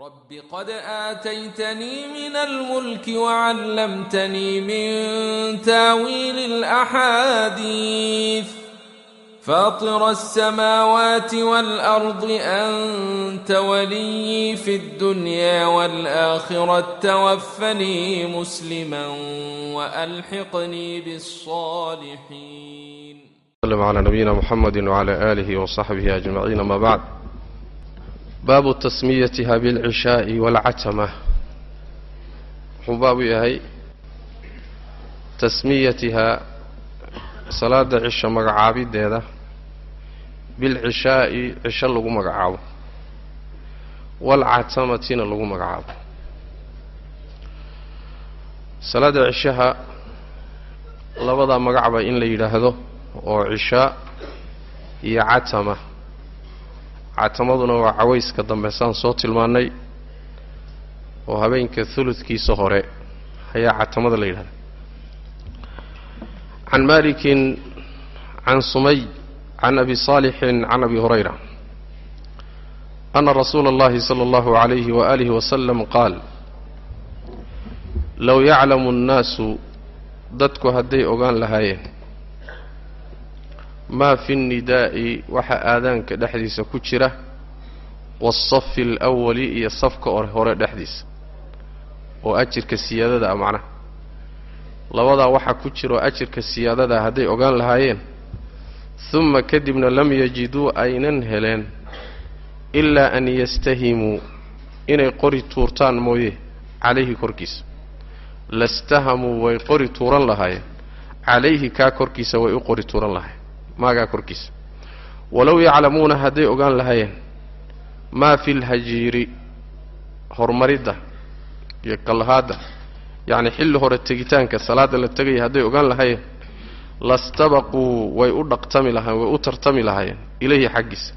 رب قد آتيتني من الملك وعلمتني من تاويل الأحاديث فاطر السماوات والأرض أنت ولي في الدنيا والآخرة توفني مسلما وألحقني بالصالحين صلى على نبينا محمد وعلى آله وصحبه أجمعين ما بعد baabu tasmiyatiha bilcishaa'i waalcatama wuxuu baabu yahay tasmiyatihaa salaada cisho magacaabideeda bilcishaa'i cisho lagu magacaabo waalcatamatina lagu magacaabo salaada cishaha labada magacba in la yidhaahdo oo cishaa iyo catama catamaduna waa cawayska dambe saan soo tilmaannay oo habeenka huludkiisa hore ayaa catamada la yidhahda can malikin can sumay can abi saalixin can abi hurayra ana rasuula اllahi salى اllahu عalayhi waalihi wasalam qaal low yaclamu اnnaasu dadku hadday ogaan lahaayeen maa fi nnidaa'i waxa aadaanka dhexdiisa ku jira waasafi alawali iyo safka or hore dhexdiisa oo ajirka siyaadada ah macnaha. Labadaa waxaa ku jira oo ajirka siyaadadaa hadday ogaan lahaayeen humma kadibna lam yajiduu aynan heleen ilaa an yastahimuu inay qori tuurtaan mooye calayhi korkiisa. Lastahamuu way qori tuuran lahaayeen calayhi kaa korkiisa way u qori tuuran lahayen maagaa korkiisa. Walow yaclamuuna hadday ogaan lahaayeen maa fi lhajiiri horumaridda iyo kallahaadda yacni xilli hore tegitaanka salaadda la tegaya hadday ogaan lahaayeen lastabaquu way u dhaqtami lahayen way u tartami lahaayeen ilayhi xaggiisa.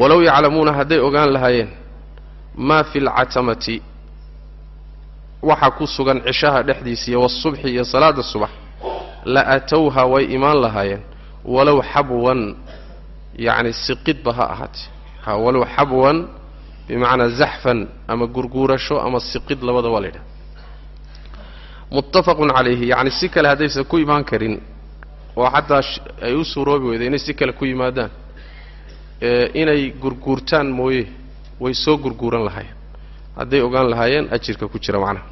Walow yaclamuuna hadday ogaan lahaayeen maa fi lcatamati waxa ku sugan cishaha dhexdiisa iyo wasubxi iyo salaada subax la atowha way imaan lahaayeen walow xabwan yacni siqidba ha ahaatee. Ha walow xabwan bimacnaa zaxfan ama gurguurasho ama siqid labada waa la yidhaha muttafaqun calayhi yacni si kale haddaysan ku imaan karin oo xataa ay u suuroobi weyda inay si kale ku yimaadaan inay gurguurtaan mooye way soo gurguuran lahaayeen. Hadday ogaan lahaayeen ajirka ku jira macnaha.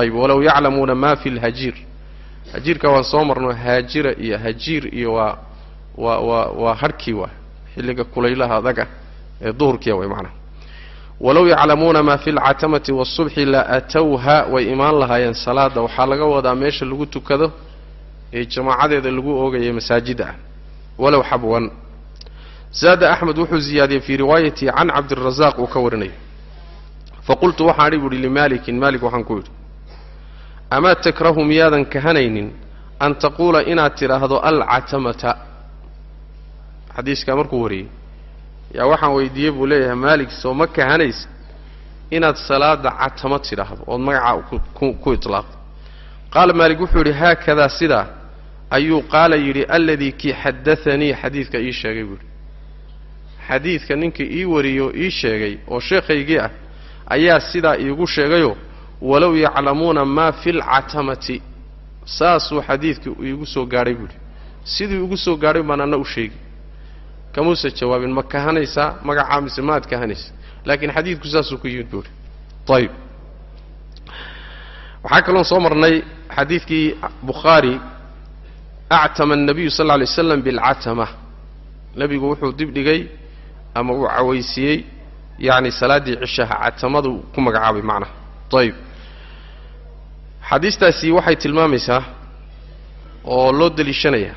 Ayib walow yaclamuuna ma fi lhajiir hajiirka waan soo marno haajira iyo hajiir iyo waa waa waa waa harhkii waa xilliga kulaylaha adaga ee duhurkiia way macnaha walow yaclamuuna maa fi lcatamati waasubxi la atowha way imaan lahaayeen salaada waxaa laga wadaa meesha lagu tukado ee jamaacadeeda lagu oogaya masaajida ah. Walow xabwan. Zaada axmed wuxuu ziyaadiyey fii riwaayati can cabdirazaaq uu ka warinayo. Faqultu waxaan idhi buuhi limaalikin maalik waxaan ku yidhi amaa takrahu miyaadan kahanaynin an taquula inaad tidhaahdo alcatamata xadiiskaa markuu wariyey yaa waxaan weydiiyey buu leeyahay maalik soo ma kahanaysa inaad salaada catama tidhaahdo ood magacaa ku itlaaqdo qaala maalik wuxuu yidhi haakadaa sidaa ayuu qaala yidhi alladii kii xadaanii xadiidka ii sheegay buu yidhi xadiidka ninka ii wariyo ii sheegay oo sheekhaygii ah ayaa sidaa iigu sheegayoo walow yaclamuuna maa fi lcatamati. Saasuu xadiidka iigu soo gaadhay buuhi siduu igu soo gaadhay baan anna u sheegi kamuusa jawaabin ma kahanaysaa magacaa mise maad kahanaysa laakiin xadiidku saasuu ku yimid buuhi ayib waxaa kaloon soo marnay xadiidkii bukhaari actama annabiyu sal lla lay slam bilcatama. Nebigu wuxuu dibdhigay ama uu cawaysiiyey yacni salaaddii cishaha catamadu ku magacaabay macnaha. Ayib xadiistaasi waxay tilmaamaysaa oo loo deliishanayaa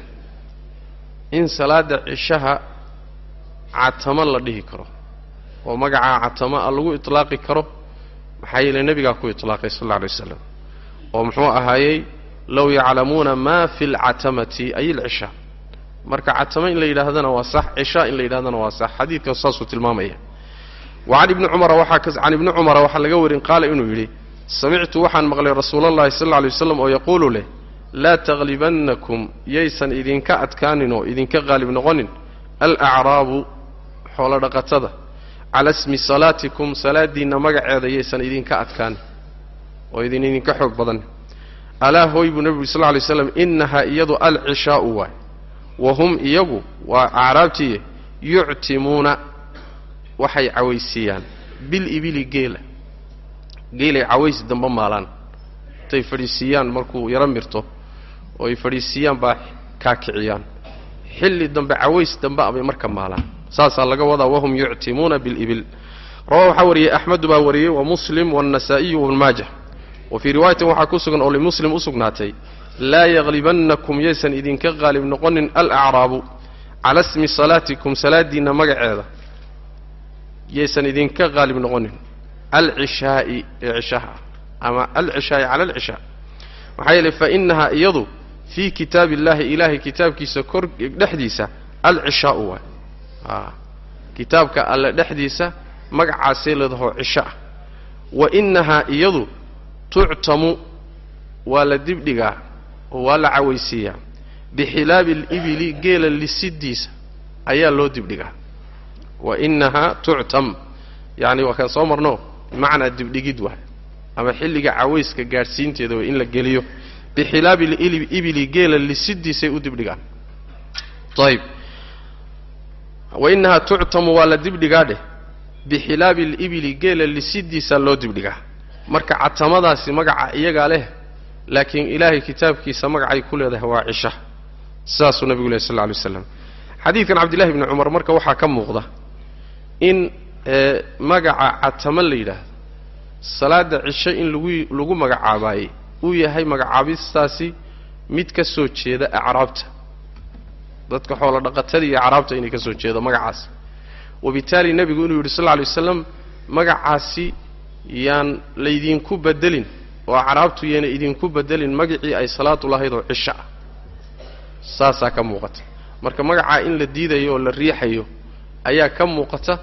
in salaadda cishaha catamo la dhihi karo oo magacaa catamo a lagu itlaaqi karo maxaa yeelay nebigaa ku itlaaqay sal alla alay waslam oo muxuu ahaayey low yaclamuuna maa fi lcatamati ay ilcishaa marka catamo in la yidhaahdana waa sax cishaa in la yidhahdana waa sax. Xadiidka saasuu tilmaamaya. Wa can ibni cumara waxaa can ibni cumara waxaa laga warin qaala inuu yidhi samictu waxaan maqlay rasuulallahi sal alay waslam oo yaquulu leh laa taglibannakum yaysan idinka adkaanin oo idinka qaalib noqonin. Alacraabu xoolo dhaqatada. Cala smi salaatikum salaadiinna magaceeda yaysan idinka adkaan oo idin idinka xoog badan. Alaa hooy buu nebigu sal lla lay slam innahaa iyadu alcishaa'u waay. Wa hum iyagu waa acraabtiiye yuctimuuna waxay cawaysiiyaan. Bil ibili geela geelay caways damba maalaan. Intay fadhiisiiyaan markuu yaro mirto oo ay fadhiisiiyaan baa kaakiciyaan xilli dambe caways dambe abay marka maalaan. Saasaa laga wadaa wahum yuctimuuna bilibil. Rawaa waxaa wariyey axmedu baa wariyey wa muslim waannasaa'iyu wabnu wa fii riwaayatin waxaa ku sugan oo limuslim u sugnaatay laa yaglibannakum yaysan idinka qaalib noqonin alacraabu cala smi salaatikum salaadiinna magaceeda. Yaysan idinka qaalib noqonin alcishaa'i ee cishaha ama alcishaa'i cala alcishaa maxaa yeelay fa innahaa iyadu fii kitaabi illaahi ilaahay kitaabkiisa kor dhexdiisa alcishaa'u waay a kitaabka alle dhexdiisa magacaasay leedahoo cisho ah wa innahaa iyadu tuctamu waa la dibdhigaa oo waa la cawaysiiyaa bixilaabi alibili geela lisidiisa ayaa loo dibdhigaa wa innahaa tuctam yacni waa kaan soo marno bimacnaa dibdhigid waay. Ama xilliga cawayska gaadhsiinteeda way in la geliyo bixilaabi libili geela lisidiisay u dibdhigaan. Ayb wa innahaa tuctamu waa la dibdhigaa dheh. Bixilaabi alibili geela lisidiisaa loo dibdhigaa. Marka catamadaasi magaca iyagaa leh laakiin ilaahay kitaabkiisa magacay ku leedahay waa cisha. Sidaasuu nabigu leh sal lla alay waslam xadiidkan cabdillahi bni cumar marka waxaa ka muuqda in magaca catamo la yidhaahdo. Salaada cisho in lagu lagu magacaabaayey uu yahay magacaabistaasi mid ka soo jeeda acraabta. Dadka xoolo dhaqatada iyo acraabta inay ka soo jeedo magacaas wabitaali nebigu inuu yidhi sal lla alay waslam magacaasi yaan laydinku bedelin oo acraabtu yayna idinku bedelin magacii ay salaadu lahayd oo cisho ah. Saasaa ka muuqata. Marka magacaa in la diidayo oo la riixayo ayaa ka muuqata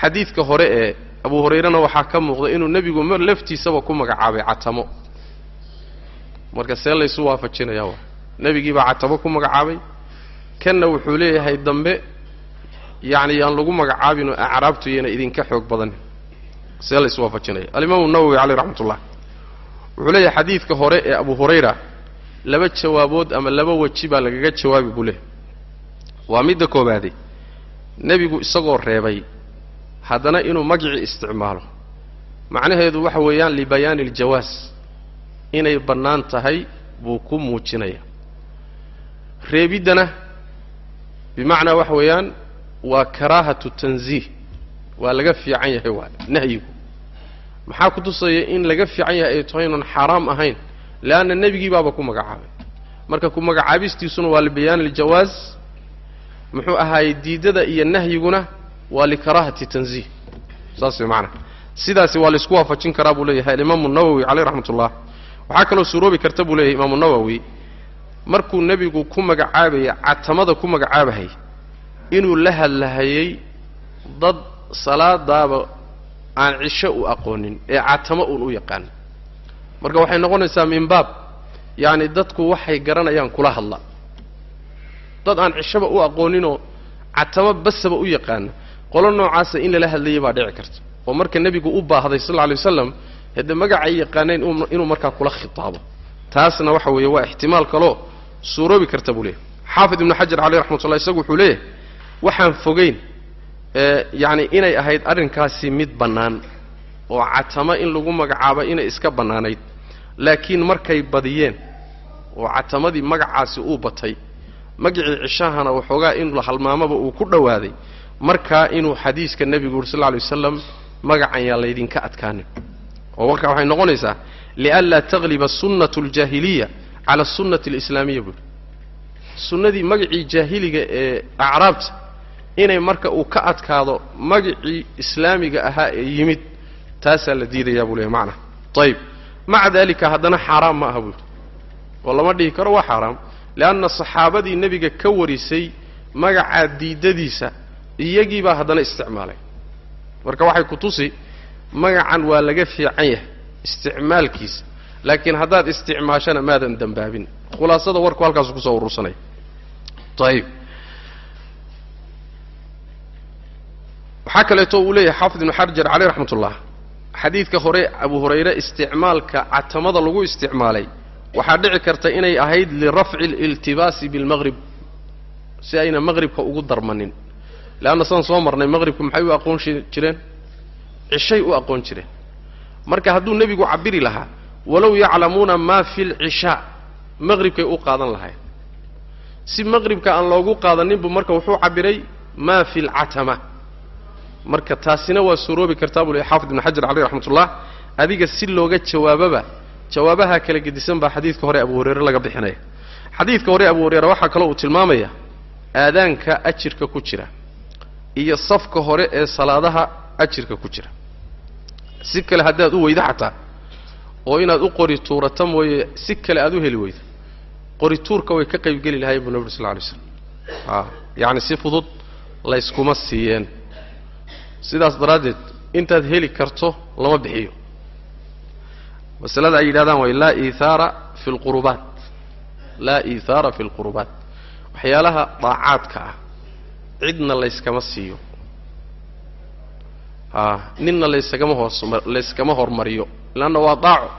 xadiidka hore ee abu hurayrena waxaa ka muuqda inuu nebigu mar laftiisaba ku magacaabay catamo. Marka see laysu waafajinaya waa. Nebigii baa catamo ku magacaabay. Kanna wuxuu leeyahay dambe yacni yaan lagu magacaabinoo acraabtu yayna idinka xoog badan. See laysu waafajinaya. Alimaamu nawowi caleyh raxmat ullah wuxuu leeyahay xadiidka hore ee abu hurayra laba jawaabood ama laba weji baa lagaga jawaabi buu leehay waa midda koobaade nebigu isagoo reebay haddana inuu magicii isticmaalo. Macnaheedu waxa weeyaan libayaani aljawaas inay bannaan tahay buu ku muujinaya. Reebiddana bimacnaa waxa weeyaan waa karaahatu tanziih waa laga fiican yahay waa nahyigu. Maxaa ku tusaya in laga fiican yahay ay tahay inuun xaaraam ahayn? Leanna nebigii baaba ku magacaabay. Marka ku magacaabistiisuna waa libayaani aljawaas muxuu ahaayey diiddada iyo nahyiguna waa likaraahati tanziih saas way macanaha sidaasi waa laysku waafajin karaa buu leeyahay alimaamu nawowi caleyh raxmat ullah waxaa kaloo suroobi karta buu leeyahay imaamu nawowi markuu nebigu ku magacaabaya catamada ku magacaabahay inuu la hadlahayey dad salaadaaba aan cisho u aqoonin ee catamo uun u yaqaan. Marka waxay noqonaysaa min baab yacni dadku waxay garanayaan kula hadla. Dad aan cishaba u aqooninoo catamo basaba u yaqaana qolo noocaasa in lala hadlayay baa dhici karta. Oo marka nebigu u baahday sal lla lay waslam hadde magacay yaqaanayn inuu markaa kula khitaabo. Taasna waxa weeye waa ixtimaal kaloo suuroobi karta buu leeyahy xaafid ibnu xajar caleyh raxmatullah isagu wuxuu leeyahay waxaan fogeyn yacni inay ahayd arrinkaasi mid bannaan oo catamo in lagu magacaabo inay iska bannaanayd laakiin markay badiyeen oo catamadii magacaasi uu batay magicii cishahana waxoogaa in halmaamaba uu ku dhowaaday markaa inuu xadiiska nebigu yuri sal lla alay wasalam magacan yaa laydinka adkaanin. oo markaa waxay noqonaysaa lianlaa tagliba sunnatu aljaahiliya cala sunnati alislaamiya buuri sunnadii magacii jaahiliga ee acraabta inay marka uu ka adkaado magacii islaamiga ahaa ee yimid taasaa la diidayaa buu leehay macnaha. Ayib maca daalika haddana xaaraam ma aha buuri oo lama dhihi karo waa xaaraam leanna saxaabadii nebiga ka warisay magacaa diiddadiisa iyagii baa haddana isticmaalay. Marka waxay ku tusi magacan waa laga fiican yahay isticmaalkiisa laakiin haddaad isticmaashana maadan dembaabin khulaasada warku halkaasu ku soo urursanaya ayib waxaa kaleeto uu leeyahay xaafid ibnu xajar caleyh raxmat ullah xadiidka hore abu hurayre isticmaalka catamada lagu isticmaalay waxaa dhici karta inay ahayd lirafci aliltibaasi bilmaqrib si ayna maqribka ugu darmanin leanna sidaan soo marnay maqribka maxay u aqoon jireen cishay u aqoon jireen marka hadduu nebigu cabiri lahaa walow yaclamuuna maa fi lcishaa maqribkay u qaadan lahayn si maqribka aan loogu qaadaninbu marka wuxuu cabiray maa fi lcatama marka taasina waa suuroobi kartaa buu leey xaafid ibnu xajar caleyh raxmatullah adiga si looga jawaababa jawaabaha kala gedisan baa xadiidka hore abu hureyre laga bixinaya xadiidka hore abu hureyre waxaa kaloo uu tilmaamaya aadaanka ajirka ku jira iyo safka hore ee salaadaha ajirka ku jira. Si kale haddaad u weydo xataa oo inaad u qori tuurata mooye si kale aad u heli weydo qori tuurka way ka qayb geli lahayen bu nabir sal lay slam a yacni si fudud layskuma siiyeen. Sidaas daraaddeed intaad heli karto lama bixiyo. Masalada ay yidhahdaan way laa iithaara fi lqurubaat laa iithaara fi lqurubaat waxyaalaha daacaadka ah cidna layskama siiyo. A ninna laysagama hoos layskama hormariyo. Leanna waa daaco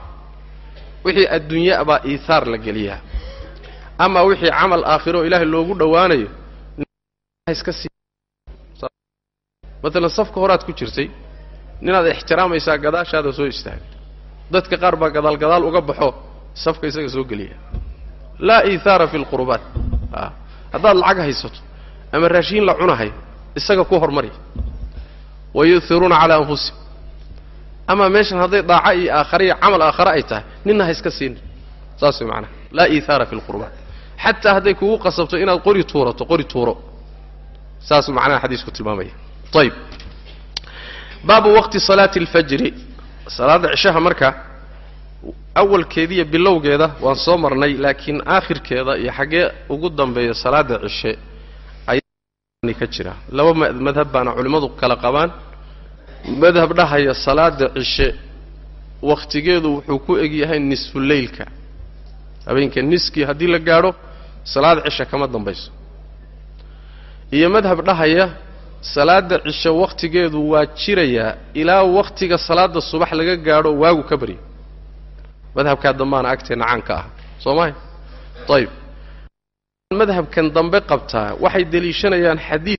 wixii adduunya baa iithaar la geliyaa. Ama wixii camal aakhiro ilaahay loogu dhowaanayo iska sii maalan safka horaad ku jirtay ninaad ixtiraamaysaa gadaashaada soo istaagay dadka qaar baa gadaal gadaal uga baxo safka isaga soo geliya laa iithaara fi lqurubaat haddaad lacag haysato ama raashiin la cunahay isaga ku hormari. Wa yu'iruuna calaa anfusihim ama meeshan hadday daaco iyo aakhare iyo camal aakhare ay tahay ninna ha iska siinin saas way macanaha laa iithaara fi lqurubaat xataa hadday kugu qasabto inaad qori tuurato qori tuuro. Saasuu macnaha xadiisku tilmaamaya. Ayib baabu waqti salaati alfajri. Salaadda cishaha marka awalkeediiyo bilowgeeda waan soo marnay laakiin aakhirkeeda iyo xaggee ugu dambeeya salaadda cishe ka jira. Laba madhab baana culimmadu kala qabaan. Madhab dhahaya salaada cishe wakhtigeedu wuxuu ku egyahay nisfuleylka habeenka niskii haddii la gaadho salaad cishe kama dambayso. Iyo madhab dhahaya salaada cishe wakhtigeedu waa jirayaa ilaa wakhtiga salaada subax laga gaadho waagu ka baryo madhabkaa dambaana agteenna caanka ah soo mahay ayib madhabkan dambe qabtaa waxay deliishanayaan xadiid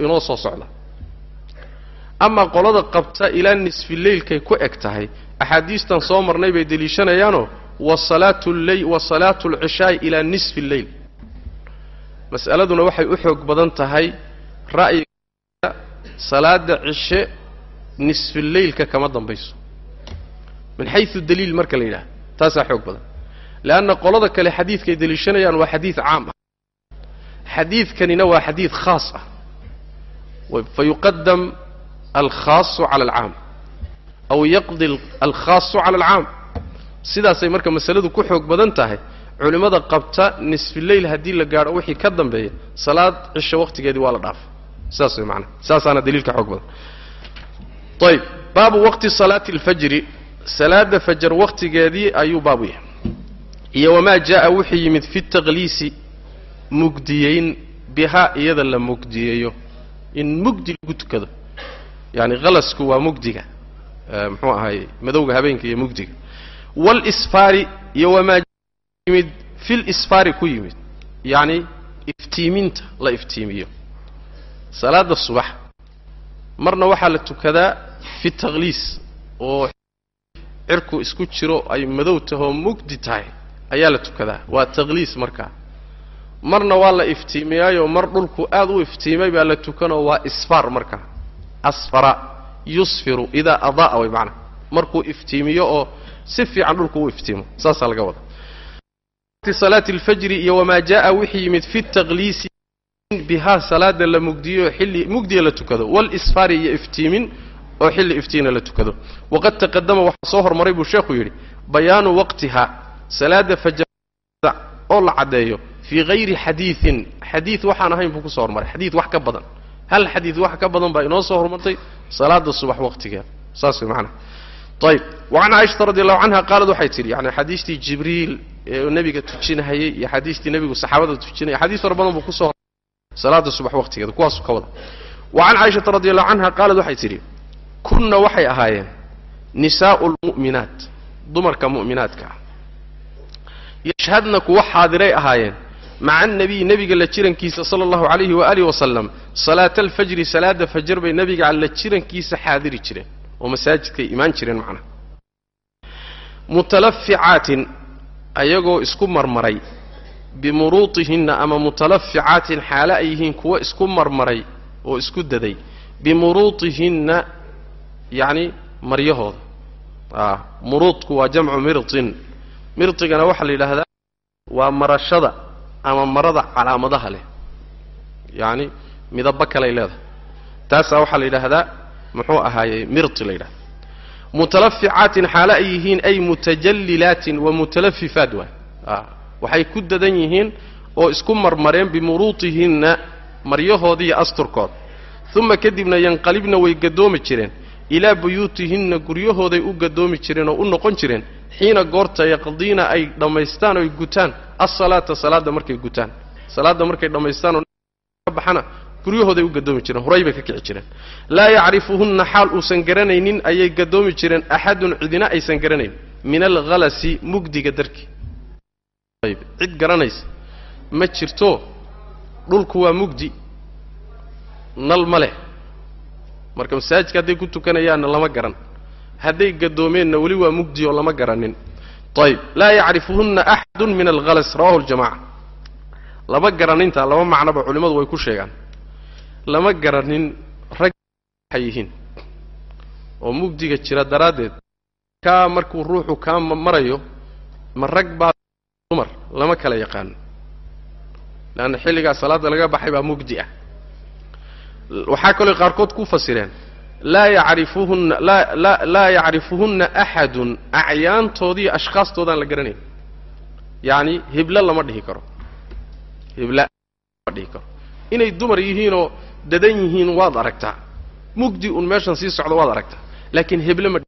inoo soo socda. Ama qolada qabta ilaa nisfileylkay ku eg tahay axaadiistan soo marnay bay deliishanayaanoo wasalaatu alcishaai ilaa nisfi lleyl mas'aladuna waxay u xoog badan tahay ra'yiga salaada cishe nisfileylka kama dambayso. Min xayu daliil marka la yidhaha taasaa xoog badan. Leanna qolada kale xadiidkay deliishanayaan waa xadiid caam ah xadiidkanina waa xadiid khaas ah. Fa yuqadam alkhaasu cala alcaam. Aw yaqdi alkhaasu cala alcaam. Sidaasay marka masaladu ku xoog badan tahay culimmada qabta nisfileyl haddii la gaadho wixii ka dambeeya salaad cisho wakhtigeedii waa la dhaafa sidaas way maanaa saasaana daliilka xoog badan. Ayib baabu waqti salaati alfajri. Salaada fajar wakhtigeedii ayuu baabu yahay. Iyo wamaa jaa'a wuxuu yimid fi taqliisi mugdiyeyn bihaa iyada la mugdiyeeyo. In mugdi lagu tukado. Yani halasku waa mugdiga. Muxuu ahaay madowga habeenka iyo mugdiga. Walisfaari iyo wamaa yimid fil isfaari ku yimid. Yacni iftiiminta la iftiimiyo. Salaada subax. Marna waxaa la tukadaa fi taqliis oo cirku isku jiro ay madow tahoo mugdi tahay ayaa la tukadaa. Waa taqliis markaa marna waa la iftiimiyaayoo mar dhulku aad u iftiimay baa la tukanoo waa isfaar markaa asfara yusfiru idaa ada'a way macnaha markuu iftiimiyo oo si fiican dhulku u iftiimo saasaa laga wada salaati alfajri iyo wamaa jaa'a wixii yimid fi taqliisi bihaa salaada la mugdiyo xilli mugdiya la tukado walisfaari iyo iftiimin oo xilli iftiina la tukado. Waqad taqadama waxaa soo hormaray buu sheekhu yidhi bayaanu waqtiha salaada fajarda oo la caddeeyo fii hayri xadiidin xadiid waxaan ahayn buu ku soo hormaray. xadiid wax ka badan. hal xadiid wax ka badan baa inoo soo hormartay salaada subax waqtigeeda saas macanaha ayib wacan caaishata radi allahu canha qaalad waxay tidhi yani xadiistii jibriil ee nebiga tujinahayey iyo xadiistii nebigu saxaabada tujinayay xadiis fara badan buu ku soo salaada subax waqtigeeda kuwaasuu ka wada wa can radi allahu canha qaalad waxay tidhi kunna waxay ahaayeen nisaa'u lmu'minaat dumarka mu'minaadka ah yashhadna kuwa xaadiray ahaayeen maca annabiy nebiga la jirankiisa sala allahu calayhi waaalih wasalam salaata alfajri salaada fajar bay nebiga la jirankiisa xaadiri jireen oo masaajidkay imaan jireen macnaha mutalaficaatin ayagoo isku marmaray bimuruutihinna ama mutalaficaatin xaale ay yihiin kuwa isku marmaray oo isku daday bimuruutihinna yacni maryahooda. A muruudku waa jamcu mirtin. Mirtigana waxaa la yidhaahdaa waa marashada ama marada calaamadaha leh. Yacni midabo kaley leedahay. Taasaa waxaa la yidhaahdaa muxuu ahaayey mirti la yidhahda mutalaficaatin xaale ay yihiin ay mutajallilaatin wa mutalafifaat waay. A waxay ku dadan yihiin oo isku marmareen bimuruutihinna maryahoodi iyo asturkood. Uma kadibna yanqalibna way gadoomi jireen ilaa buyuutihinna guryahooday u gadoomi jireen oo u noqon jireen xiina goorta yaqdiina ay dhammaystaan oy gutaan asalaata salaadda markay gutaan. Salaadda markay dhammaystaan oo ka baxana guryahooday u gadoomi jireen horay bay ka kici jireen. Laa yacrifuhunna xaal uusan garanaynin ayay gadoomi jireen axadun cidina aysan garanayn. Min alhalasi mugdiga darkii cid garanaysa ma jirto dhulku waa mugdi nal ma leh marka masaajidka hadday ku tukanayaanna lama garan. Hadday gadoomeenna weli waa mugdi oo lama garanin. Ayb laa yacrifuhunna axadun min alhalas rawahu ljamaca lama garaninta laba macnoba culimmadu way ku sheegaan. Lama garanin rag waxay yihiin. Oo mugdiga jira daraaddeed kaa markuu ruuxu kaa marayo ma rag baa dumar lama kala yaqaano leanna xilligaa salaadda laga baxay baa mugdi ah waxaa kaloo qaarkood ku fasireen laa yacrifuhunna laa yacrifuhunna axadun acyaantoodiiyo ashkhaastoodaan la garanayn. Yacni hiblo lama dhihi karo. Hibla lama dhihi karo. Inay dumar yihiinoo dadan yihiin waad aragtaa. Mugdi un meeshan sii socdo waad aragtaa. Laakiin heble ma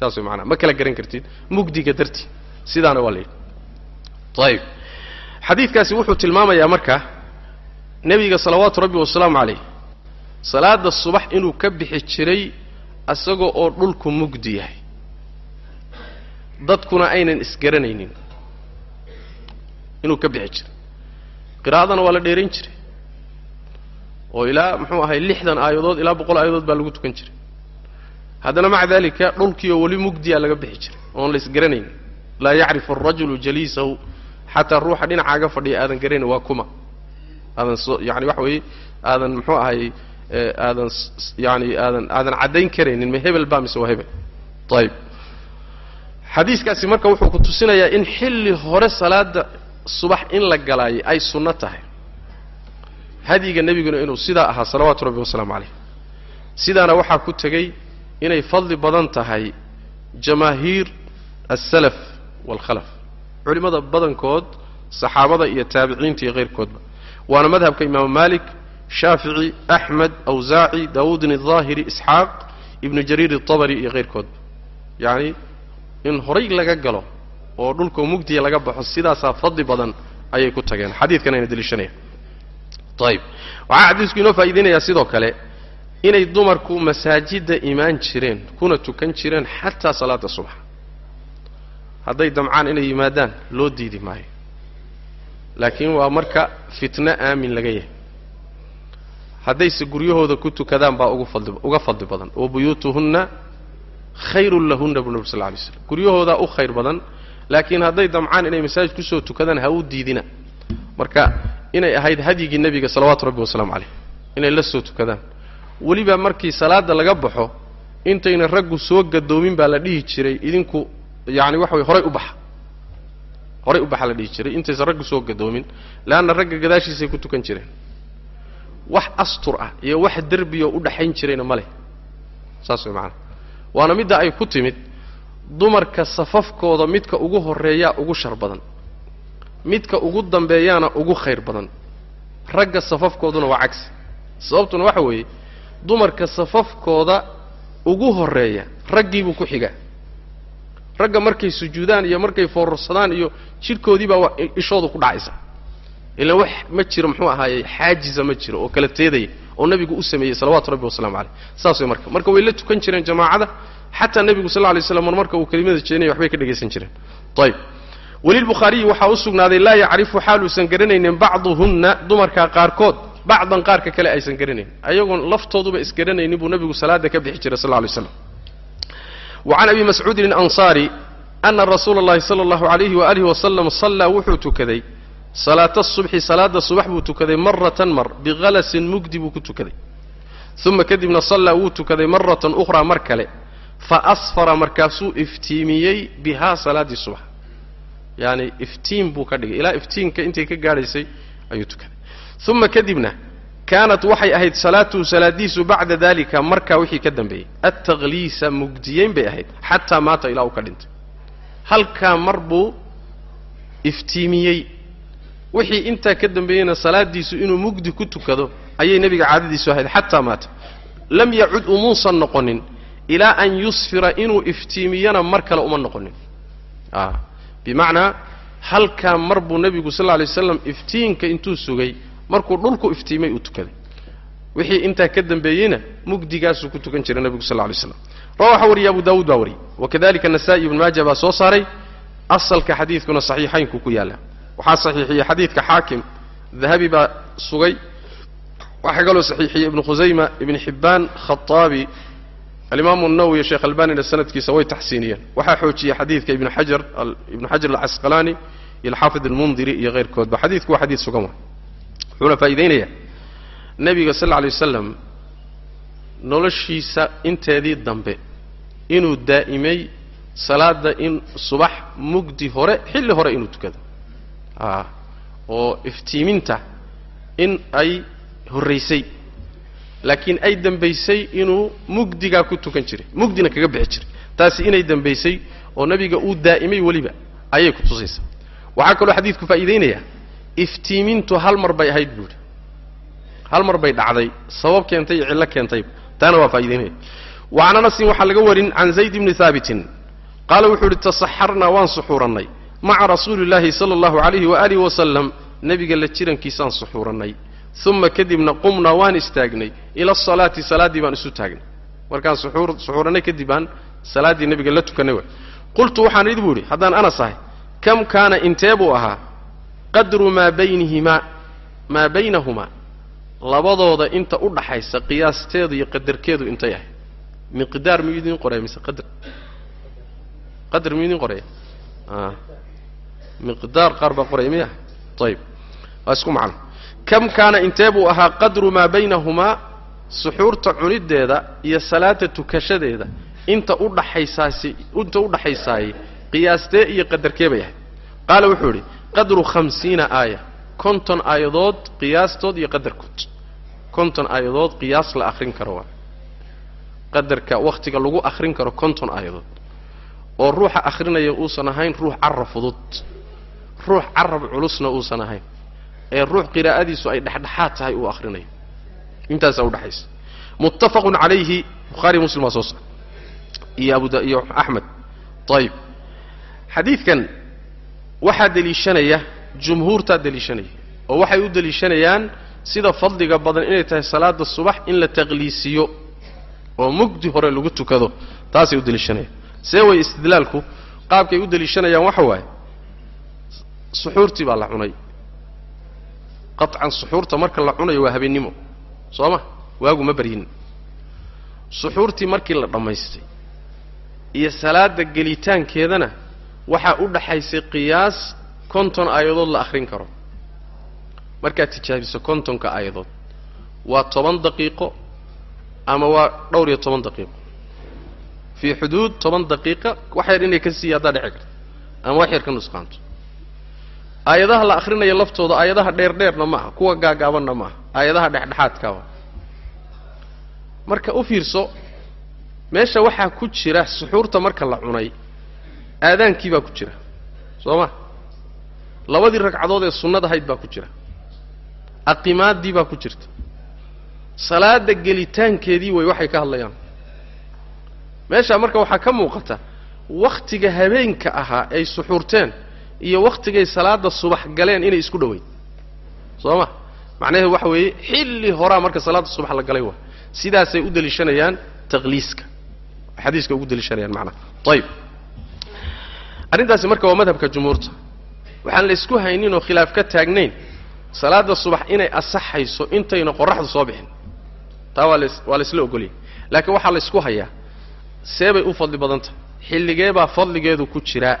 saas way maanaa ma kala garan kartid. Mugdiga dartii. Sidaana waa la yidhi. Ayib xadiidkaasi wuxuu tilmaamayaa marka nebiga salawaatu rabbi wasalaamu calayh. Salaada subax inuu ka bixi jiray isagoo oo dhulku mugdi yahay. Dadkuna aynan isgaranaynin inuu ka bixi jiray. Qiraa'adana waa la dheerayn jiray. Oo ilaa muxuu ahay lixdan aayadood ilaa boqol aayadood baa lagu tukan jiray. Haddana maca dalika dhulkiioo weli mugdiyaa laga bixi jiray. Oon la isgaranaynin laa yacrifu arajulu jaliisahu. Xataa ruuxa dhinacaaga fadhiya aadan garanayn waa kuma aadan soo yani waxa weeye aadan muxuu ahay aadan yani aadan aadan caddayn karaynin ma hebel baa mise waa hebel? Ayib xadiiskaasi marka wuxuu ku tusinayaa in xilli hore salaada subax in la galaayay ay sunno tahay. Hadyiga nebiguna inuu sidaa ahaa salawaatu rabbi wasalaamu calayh. Sidaana waxaa ku tegey inay fadli badan tahay jamaahiir alsalaf waalkhalaf culimmada badankood saxaabada iyo taabiciinta iyo kayrkoodba waana madhabka imaamu malik shaafici axmed awsaaci daawuudin aldaahiri isxaaq ibnu jariir altabari iyo kayrkoodba yacni in horay laga galo oo dhulkao mugdiya laga baxo sidaasaa fadli badan ayay ku tageen. Xadiidkan ayna deliishanaya ayib waxaa xadiisku inoo faa'iideynayaa sidoo kale inay dumarku masaajidda imaan jireen kuna tukan jireen xataa salaada subax hadday damcaan inay yimaadaan loo diidi maayo laakiin waa marka fitno aamin laga yahay. Haddayse guryahooda ku tukadaan baa ugu fadli uga fadli badan. Wa buyuutuhunna khayrun lahunna bu nabi sal lla lay slam guryahoodaa u khayr badan laakiin hadday damcaan inay masaajid ku soo tukadaan ha u diidina. Marka inay ahayd hadyigii nebiga salawaatu rabbi wasalaamu caleyh inay la soo tukadaan. Weliba markii salaada laga baxo intayna raggu soo gadoomin baa la dhihi jiray idinku yacni waxa way horay u baxa horay u baxa la dhihi jiray intaysan raggu soo gadoomin leanna ragga gadaashiisay ku tukan jireen. Wax astur ah iyo wax derbiyoo u dhaxayn jirayna ma leh. Saas way macanaa waana midda ay ku timid dumarka safafkooda midka ugu horreeyaa ugu shar badan midka ugu dambeeyaana ugu khayr badan. Ragga safafkooduna waa cagsi. Sababtuna waxa weeye dumarka safafkooda ugu horreeya raggiibuu ku xigaa ragga markay sujuudaan iyo markay foorarsadaan iyo jidhkoodii baa ishoodu ku dhacaysa. Ilaan wax ma jiro muxuu ahaayey xaajiza ma jiro oo kala teedaya oo nebigu u sameeyey salawatu rabbi wasalamu caleyh saas way marka marka way la tukan jireen jamaacada xataa nebigu sal lay slam marka uu kelimada jeenaya waxbay ka dhegaysan jireen. Ayb welilbukhaariyi waxaa u sugnaaday laa yacrifu xaaluusan garanaynin bacduhunna dumarka qaarkood. Bacdan qaarka kale aysan garanayn ayagoon laftooduba isgaranaynin buu nebigu salaada ka bixi jiray sal lay slam wacan abi mascuudin alansaari ana rasuula اllahi sala allahu alayhi waalihi wasalam sallaa wuxuu tukaday salaata subxi salaada subax buu tukaday maratan mar bikhalasin mugdi buu ku tukaday uma kadibna sallaa wuu tukaday maratan ukhraa mar kale fa asfara markaasuu iftiimiyey bihaa salaaddii subax yaani iftiin buu ka dhigay ilaa iftiinka intay ka gaadhaysay ayuu tukaday uma kadibna kaanat waxay ahayd salaatuhu salaadiisu bacda dalika markaa wixii ka dambeeyey. Attaqliisa mugdiyeyn bay ahayd xataa maata ilaa uu ka dhintay. Halkaa mar buu iftiimiyey. Wixii intaa ka dambeeyeyna salaadiisu inuu mugdi ku tukado ayay nebiga caadadiisu ahayd xataa maata lam yacud umuusan noqonin ilaa an yusfira inuu iftiimiyana mar kale uma noqonin. A bimacnaa halkaa mar buu nebigu sal lla lay waslam iftiinka intuu sugay markuu dhulku iftiimay uu tukaday. Wixii intaa ka dambeeyeyna mugdigaasuu ku tukan jiray nebigu sal lay slam rawaxa wariya abu daawuud baa wariyey. Wakadalika nasa'i ibnu maaja baa soo saaray. Asalka xadiidkuna saxiixaynku ku yaalla. Waxaa saxiixiyey xadiidka xaakim. Dahabi baa sugay. Waxaa kaloo saxiixiyey ibnu khusayma ibn xibbaan khaaabi alimaamu nawowi sheekh albanina sanadkiisa way taxsiiniyeen. Waxaa xoojiyey xadiidka ibnu xajar ibnu xajar alcasqalaani iyo alxaafid almundiri iyo keyrkoodba xadiidku waa xadiid sugan wa wuxuuna faa'iidaynayaa. Nebiga sal lla lay wasalam noloshiisa inteedii dambe inuu daa'imay salaada in subax mugdi hore xilli hore inuu tukado. A oo iftiiminta in ay horraysay laakiin ay dambaysay inuu mugdigaa ku tukan jiray mugdina kaga bixi jiray. Taasi inay dambaysay oo nebiga uu daa'imay weliba ayay ku tusaysaa. Waxaa kaloo xadiidku faa'iidaynayaa iftiimintu hal mar bay ahayd buuhi. Hal mar bay dhacday sabab keentay cillo keentayba taana waa faa'idaynaya wa can anasin waxaa laga warin can zayd ibni haabitin qaala wuxuu idhi tasaxarnaa waan suxuurannay. Maca rasuuli illaahi sala allahu calayhi waaalih wasalam nebiga la jirankiisaan suxuurannay. Uma kadibna qumnaa waan istaagnay. Ila asalaati salaaddii baan isu taagnay. Markaan suxuur suxuurannay kadib baan salaaddii nebiga la tukannay qultu waxaan idhi buu idhi haddaan anas ahay kam kaana intee buu ahaa qadru maa baynihimaa maa baynahumaa labadooda inta u dhaxaysa qiyaasteedu iyo qadarkeedu intay ahay miqdaar miyuu idiin qoraya mise qadar qadar miyuu idiin qoraya miqdaar qaar baa qoraya miya ayib waa isku macno kam kaana intee buu ahaa qadru maa baynahumaa suxuurta cuniddeeda iyo salaada tukashadeeda inta u dhaxaysaasi inta u dhaxaysaayey qiyaastee iyo qadarkee bay ahay qaala wuxuu idhi qadru khamsiina aaya. Konton aayadood qiyaastood iyo qadarkood. Konton aayadood qiyaas la akhrin karo waa. Qadarka wakhtiga lagu akhrin karo konton aayadood. Oo ruuxa akhrinaya uusan ahayn ruux carab fudud. Ruux carab culusna uusan ahayn. Ee ruux qiraa'adiisu ay dhexdhexaad tahay uu akhrinayo intaasaa udhexaysa muttafaqun calayhi bukhaari muslim waa soo sar iyo abu iyo axmed ayib xadiidkan waxaa deliishanaya jumhuurtaa deliishanaya oo waxay u deliishanayaan sida fadliga badan inay tahay salaada subax in la taqliisiyo oo mugdi hore lagu tukado taasay u deliishanayaan. See way istidlaalku qaabkay u deliishanayaan waxa waaye suxuurtii baa la cunay. Qaطcan suxuurta marka la cunayo waa habeennimo soo ma? Waagu ma baryin. Suxuurtii markii la dhammaystay iyo salaada gelitaankeedana waxaa u dhaxaysay qiyaas konton aayadood la akhrin karo. Markaad tijaabiso kontonka aayadood waa toban daqiiqo ama waa dhowr iyo toban daqiiqo. Fii xuduud toban daqiiqa wax yar inay ka siiya haddaa dheci karta ama wax yar ka nusqaanto. Aayadaha la akhrinaya laftooda aayadaha dheerdheerna ma aha kuwa gaagaabanna ma aha aayadaha dhexdhexaadkaaba marka u fiirso meesha waxaa ku jira suxuurta marka la cunay aadaankii baa ku jira soo ma labadii ragcadood ee sunnadahayd baa ku jira. Aqimaaddii baa ku jirta. Salaada gelitaankeedii way waxay ka hadlayaan. Meeshaa marka waxaa ka muuqata wakhtiga habeenka ahaa ay suxuurteen iyo wakhtigay salaada subax galeen inay isku dhoweyn soo ma macnaheedu waxa weeye xilli horaa marka salaadda subax la galay waa. Sidaasay u deliishanayaan taqliiska. Xadiiska ugu deliishanayaan macnaha. Ayib arrintaasi marka waa madhabka jumhuurta. Waxaan la isku haynin oo khilaaf ka taagnayn salaadda subax inay asaxayso intayna qoraxdu soo bixin. Taa waa las waa la isla ogolyay laakiin waxaa la isku hayaa see bay u fadli badan tahay xilligee baa fadligeedu ku jiraa.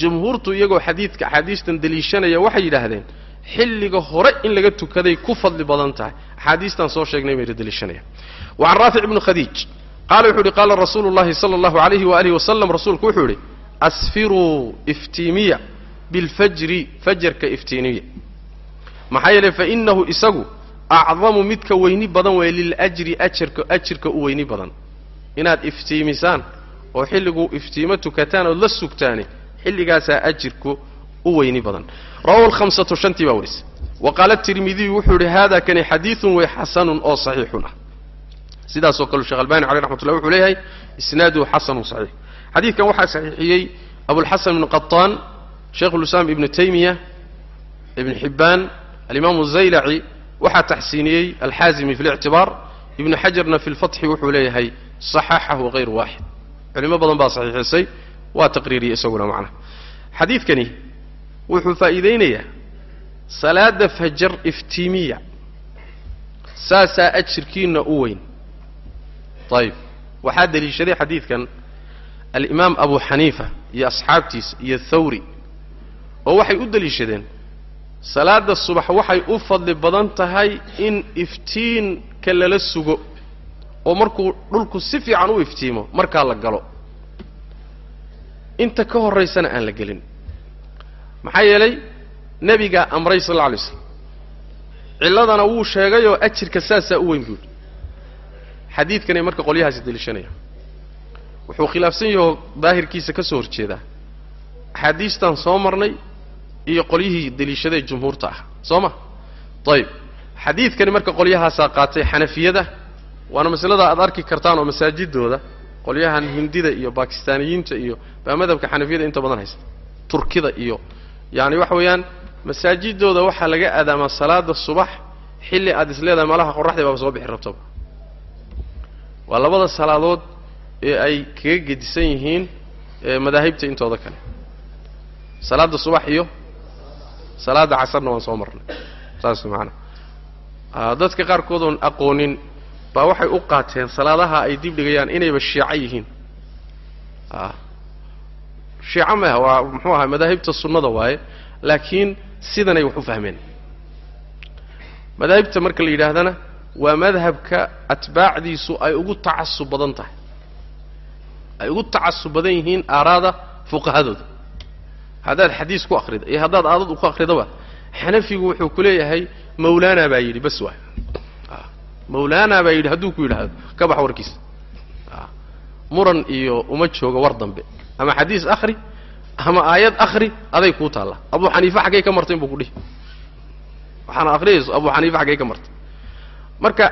Jumhuurtu iyagoo xadiidka axaadiistan deliishanaya waxay yidhaahdeen xilliga hore in laga tukaday ku fadli badan tahay. Axaadiistan soo sheegnay bayna deliishanaya. Wa can raafic ibni khadiij qaala wuxuu yidhi qaala rasuulu llahi sala allahu alayhi waalihi wasalam rasuulku wuxuu yidhi asfiruu iftiimiya bilfajri fajarka iftiiniya. Maxaa yeelay fainahu isagu acdamu midka weyni badan weeye liljri ajarka ajirka u weyni badan. Inaad iftiimisaan oo xilliguu iftiimo tukataan ood la sugtaani xilligaasaa ajirku u weyni badan. Rawahu lhamsatu shantii baa warisay wa qaala tirmidiyu wuxuu yidhi hada kani xadiidun way xasanun oo saxiixun ah. Sidaasoo kale sheekh albani caleyh raxmat ullah wuxuu leeyahay isnaaduhu xasanun saxiix xadiidkan waxaa saxiixiyey abulxasan ibnu qataan sheikhulislaam ibnu taymiya ibn xibbaan alimaamu zaylaci waxaa taxsiiniyey alxaazimi fi lictibaar ibnu xajarna fi lfatxi wuxuu leeyahay saxaxahu hayru waaxid. Culimo badan baa saxiixisay waa taqriiriyey isaguna macnaha xadiidkani wuxuu faa'iideynayaa salaada fajar iftiimiya saasaa ajirkiina u weyn. Ayib waxaa deliishaday xadiidkan alimaam abu xaniifa iyo asxaabtiisa iyo thawri oo waxay u deliishadeen salaada subax waxay u fadli badan tahay in iftiinka lala sugo oo markuu dhulku si fiican u iftiimo markaa la galo. Inta ka horraysana aan la gelin. Maxaa yeelay nebigaa amray sal alla alay slam cilladana wuu sheegayoo ajirka saasaa u weyn buu yidhi. Xadiidkanay marka qolyahaasi deliishanayaan wuxuu khilaafsan yahoo daahirkiisa ka soo horjeedaa. Axaadiistan soo marnay iyo qolyihii deliishadae jumhuurta ah. Soo ma? Ayib xadiidkani marka qolyahaasaa qaatay xanafiyada waana masalada aad arki kartaan oo masaajidooda qolyahan hindida iyo bakistaaniyiinta iyo baa madhabka xanafiyada inta badan haysta. Turkida iyo yaani waxa weeyaan masaajidooda waxaa laga aadaamaa salaada subax xilli aad is leedahay malaha qoraxdii baaba soo bixi rabtaba waa labada salaadood ee ay kaga gedisan yihiin madaahibta intooda kale. Salaada subax iyo salaada casarna waan soo marnay. Saas macanaa dadka qaarkood oon aqoonin baa waxay u qaateen salaadaha ay dib dhigayaan inayba shiico yihiin. Shiico maaha waa muxuu ahay madaahibta sunnada waaye laakiin sidanay wax u fahmeen. Madaahibta marka la yidhaahdana waa madhabka atbaacdiisu ay ugu tacasub badan tahay ay ugu tacasub badan yihiin aaraada fuqahadooda. Haddaad xadiis ku akhrido iyo haddaad aadad ku akhridoba xanafigu wuxuu ku leeyahay mawlaana baa yidhi bas waay. Mawlaana baa yidhi hadduu ku yidhaahdo ka bax warkiisa muran iyo uma jooga war dambe. Ama xadiis akhri ama aayad akhri aday kuu taalla. Abu xaniife xaggay ka martay inbuu ku dhihi. Waxaana akhriyayso abu xaniife xaggay ka martay. Marka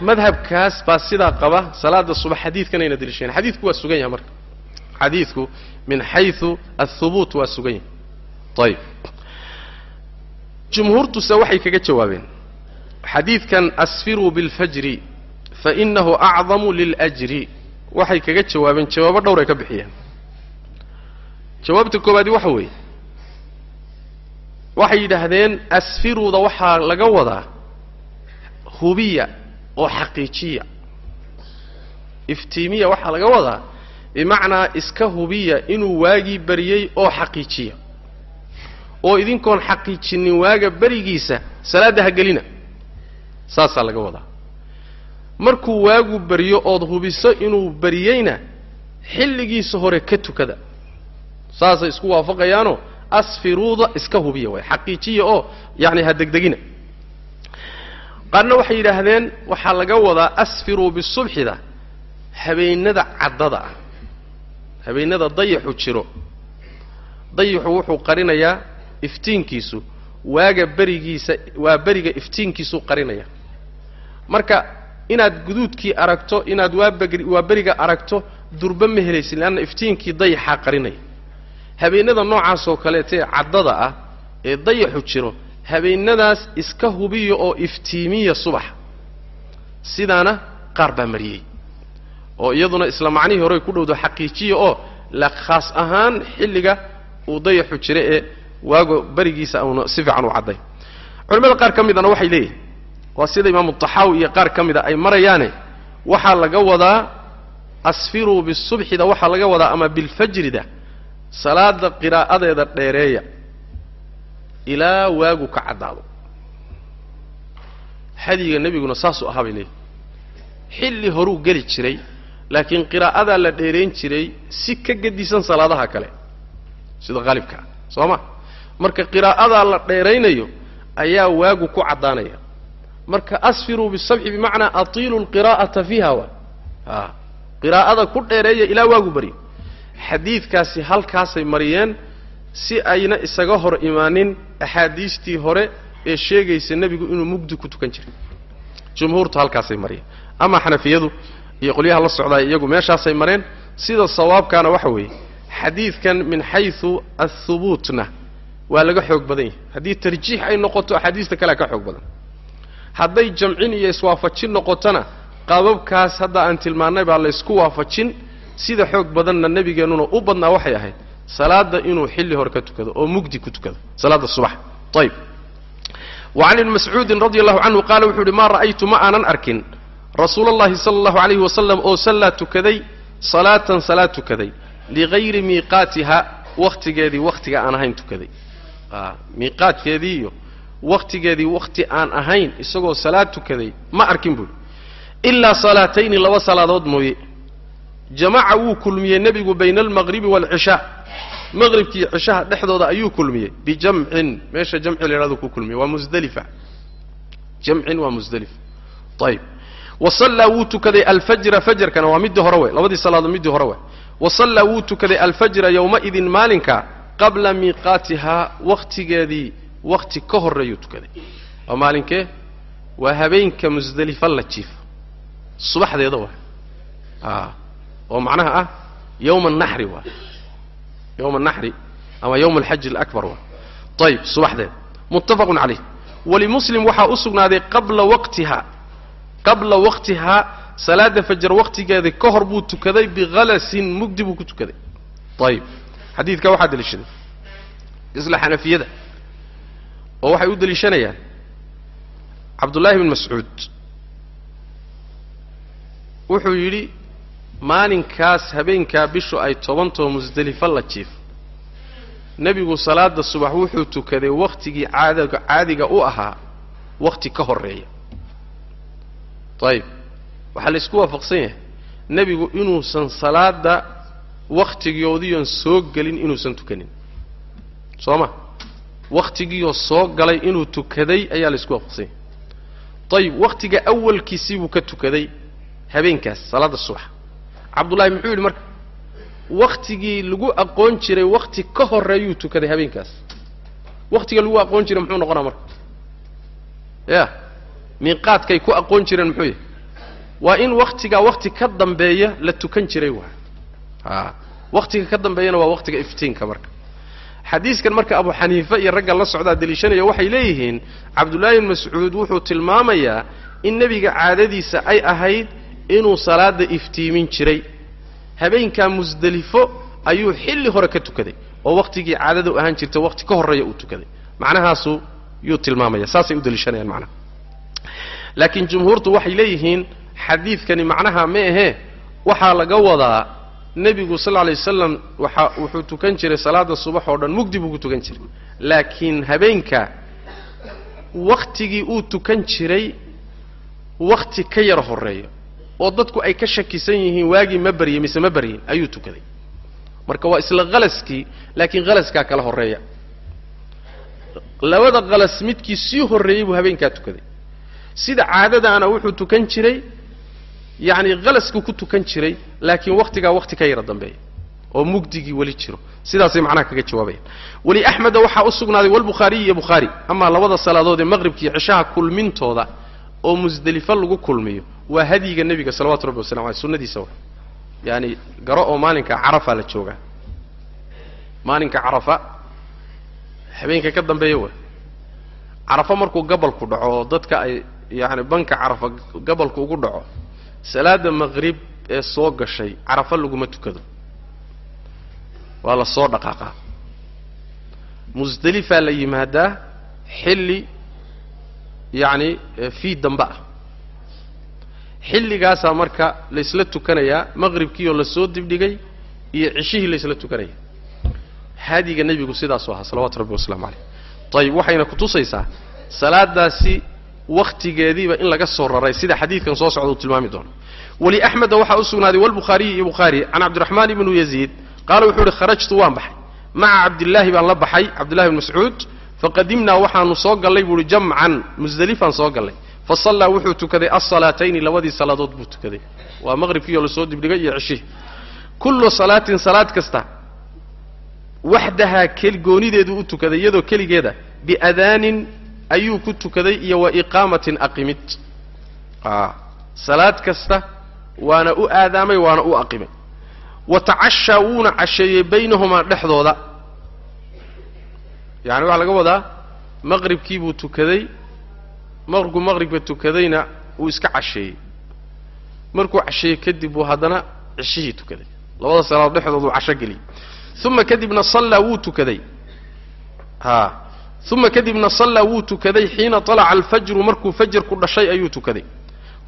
madhabkaas baa sidaa qaba salaada subax xadiidkanayna deliisheen xadiidku waa sugan yahay marka. Xadiidku min xayu aلhubuut waa sugan yahay. Ayib jumhuurtuse waxay kaga jawaabeen. Xadiidkan asfiruu biاlfajri fainahu acdamu liljri waxay kaga jawaabeen jawaabo dhowr ay ka bixiyeen jawaabta koowaadi waxa weeye. Waxay yidhaahdeen asfiruuda waxaa laga wadaa hubiya oo xaqiijiya. Iftiimiya waxaa laga wadaa bimacnaa iska hubiya inuu waagii bariyey oo xaqiijiya. Oo idinkoon xaqiijinin waaga berigiisa salaadda ha gelina. Saasaa laga wadaa. Markuu waagu baryo ood hubiso inuu bariyeyna xilligiisa hore ka tukada. Saasay isku waafaqayaanoo asfiruuda iska hubiya waay. Xaqiijiya oo yacni ha degdegina qaarna waxay yidhaahdeen waxaa laga wadaa asfiruu bisubxida habeennada caddada ah. Habeennada dayaxu jiro. Dayaxu wuxuu qarinayaa iftiinkiisu. Waaga berigiisa waa beriga iftiinkiisuu qarinaya. Marka inaad guduudkii aragto inaad waa beriga aragto durba ma helaysin leanna iftiinkii dayaxaa qarinaya. Habeennada noocaasoo kaleeta ee caddada ah ee dayaxu jiro habeenadaas iska hubiya oo iftiimiya subaxa sidaana qaar baa mariyey. Oo iyaduna isla macnihii horey ku dhowdo xaqiijiya oo la khaas ahaan xilliga uu dayaxu jira ee waago berigiisa uuna si fiican u cadday culimmada qaar ka midana waxay leeyihiin waa sida imaamu taxaawi iyo qaar ka mida ay marayaane waxaa laga wadaa asfiruu bisubxida waxaa laga wadaa ama bilfajrida salaada qiraa'adeeda dheereeya ilaa waagu ka caddaado. Hadiga nebiguna saasuu ahaa bay leeyihiin xilli horuu geli jiray laakiin qiraa'adaa la dheerayn jiray si ka gedisan salaadaha kale. Sida qaalibkaa soo ma? Marka qiraa'adaa la dheeraynayo ayaa waagu ku caddaanaya. Marka asfiruu bisabxi bimacnaa atiilu lqiraa'ata fiiha waa qiraa'ada ku dheereeya ilaa waagu baryo xadiidkaasi halkaasay mariyeen si ayna isaga hor imaanin axaadiistii hore ee sheegaysa nebigu inuu mugdi ku tukan jiray. Jumhuurtu halkaasay mariyeen ama xanafiyadu iyo qolyaha la socdaay iyagu meeshaasay mareen sida sawaabkaana waxa weeye xadiidkan min xaysu athubuutna waa laga xoog badan yahay. Haddii tarjiix ay noqoto axaadiista kalea ka xoog badan. Hadday jamcin iyo iswaafajin noqotona qaababkaas hadda aan tilmaannay baa laysku waafajin. Sida xoog badanna nebigeennuna u badnaa waxay ahayd salaada inuu xilli hore ka tukado oo mugdi ku tukado salaada subax. Ayib wa can ibni mascuudin radi allahu canhu qaala wuxuu uhi maa ra'aytu ma aanan arkin. Rasuula allahi sala allahu alayhi wasalam oo sallaa tukaday salaatan salaad tukaday ligayri miiqaatiha wakhtigeedii wakhtiga aan ahayn tukaday. Miiqaadkeedii iyo wakhtigeedii wakhti aan ahayn isagoo salaad tukaday ma arkin buuhi ilaa salaatayni laba salaadood mooye. Jamaca wuu kulmiyey nebigu bayna almaqribi waalcishaa maqribkii cishaha dhexdooda ayuu kulmiyey. Bijamcin meesha jamci la yhahdo ku kulmiyey. Waa musdelifa jamcin waa musdelifa ayib wa sallaa wuu tukaday alfajra fajarkana waa middii hore we labadii salaadood middii hore we wa sallaa wuu tukaday alfajra yowmaidin maalinka qabla miiqaatihaa wakhtigeedii wakhti ka horreeyuu tukaday. Waa maalinkee? Waa habeenka musdelifa la jiifo subaxdeeda waa oo macnaha ah yowma anaxri waa yowma anaxri ama yowma alxaji alakbar waa ayib subaxdeeda muttafaqun calayh walimuslim waxaa u sugnaaday qabla waqtiha qabla waqtihaa salaada fajar wakhtigeeda ka hor buu tukaday bikhalasin mugdi buu ku tukaday ayib xadiidka waxaa deliishaday isla xanafiyada oo waxay u deliishanayaan cabdullaahi bn mascuud wuxuu yidhi maalinkaas habeenkaa bishu ay tobantoo musdelifo la jiifo nebigu salaada subax wuxuu tukaday wakhtigii caadaga caadiga u ahaa wakhti ka horreeya. Ayib waxaa la isku waafaqsan yahay nebigu inuusan salaada wakhtigoodiion soo gelin inuusan tukanin. Soo ma? Wakhtigiioo soo galay inuu tukaday ayaa la isku waafaqsan yahay. Ayib wakhtiga awalkiisii buu ka tukaday habeenkaas salaada subax cabdullaahi muxuu yidhi marka wakhtigii lagu aqoon jiray wakhti ka horreeyuu tukaday habeenkaas. Wakhtiga lagu aqoon jiray muxuu noqonaa marka? Ya miiqaadkay ku aqoon jireen muxuu yahay waa in wakhtigaa wakhti ka dambeeya la tukan jiray waa. A wakhtiga ka dambeeyana waa wakhtiga iftiinka marka. Xadiiskan marka abu xaniife iyo ragga la socdaa deliishanaya waxay leeyihiin cabdullaahi bn mascuud wuxuu tilmaamayaa in nebiga caadadiisa ay ahayd inuu salaada iftiimin jiray. Habeenkaa musdelifo ayuu xilli hore ka tukaday oo wakhtigii caadada u ahaan jirta wakhti ka horreeya uu tukaday. Macnahaasu yuu tilmaamaya saasay u deliishanayaan macnaha. Laakiin jumhuurtu waxay leeyihiin xadiidkani macnaha ma ahee waxaa laga wadaa nebigu sal alay wasalam waxa wuxuu tukan jiray salaada subax oo dhan mugdi buu ku tukan jiray. Laakiin habeenka wakhtigii uu tukan jiray wakhti ka yar horreeya oo dadku ay ka shakisan yihiin waagii ma barye mise ma baryin ayuu tukaday. Marka waa isla khalaskii laakiin khalaskaa kala horreeya. Labada khalas midkii sii horreeyey buu habeenkaa tukaday. Sida caadadaana wuxuu tukan jiray yacni khalaskuu ku tukan jiray laakiin wakhtigaa wakhti ka yara dambeeya oo mugdigii weli jiro. Sidaasay macnaha kaga jawaabayaan weli axmeda waxaa u sugnaaday walbukhaariyi iyo bukhaari amaa labada salaadood ee maqribkiiyo cishaha kulmintooda oo musdelifo lagu kulmiyo waa hadyiga nebiga salawatu rabbi wasalam aleh sunnadiisa wa yaani garo oo maalinka carafa la joogaa maalinka carafa habeenka ka dambeeya wa carafo markuu gabalku dhaco oo dadka ay yacni banka carafa gabalku ugu dhaco salaada maqrib ee soo gashay carafo laguma tukado. Waa la soo dhaqaaqaa musdelifaa la yimaadaa xilli yacni fii dambe ah xilligaasaa marka laysla tukanayaa maqribkiioo la soo dibdhigay iyo cishihii laysla tukanaya. Hadiga nebigu sidaasuu ahaa salawatu rabbi wasalaamu caleyh ayib waxayna kutusaysaa salaadaasi wakhtigeediiba in laga soo raray sida xadiidkan soo socda uu tilmaami doono. Wali axmeda waxaa u sugnaaday walbukhaariyi iyo bukhaari can cabdiraxmaan ibnu yaziid qaala wuxuu uhi kharajtu waan baxay. Maca cabdillaahi baan la baxay cabdillahi bn mascuud faqadimnaa waxaanu soo gallay buuhi jamcan musdelifaan soo gallay fa sallaa wuxuu tukaday alsalaatayni labadii salaadood buu tukaday. Waa maqribkiioo la soo dibdhigay iyo cishihii kullu salaatin salaad kasta waxdahaa goonideedu u tukaday iyadoo keligeeda biadaanin ayuu ku tukaday iyo wa iqaamatin aqimid. Salaad kasta waana u aadaamay waana u aqimay. Wa tacashaa wuuna casheeyey baynahumaa dhexdooda. Yani waxaa laga wadaa maqribkii buu tukaday maqribku maqribka tukadayna uu iska casheeyey markuu casheeyey kadib buu haddana cishihii tukaday. Labada salaadood dhexdooduu casho geliyey uma kadibna sallaa wuu tukaday. A uma kadibna sallaa wuu tukaday xiina alaca alfajru markuu fajarku dhashay ayuu tukaday.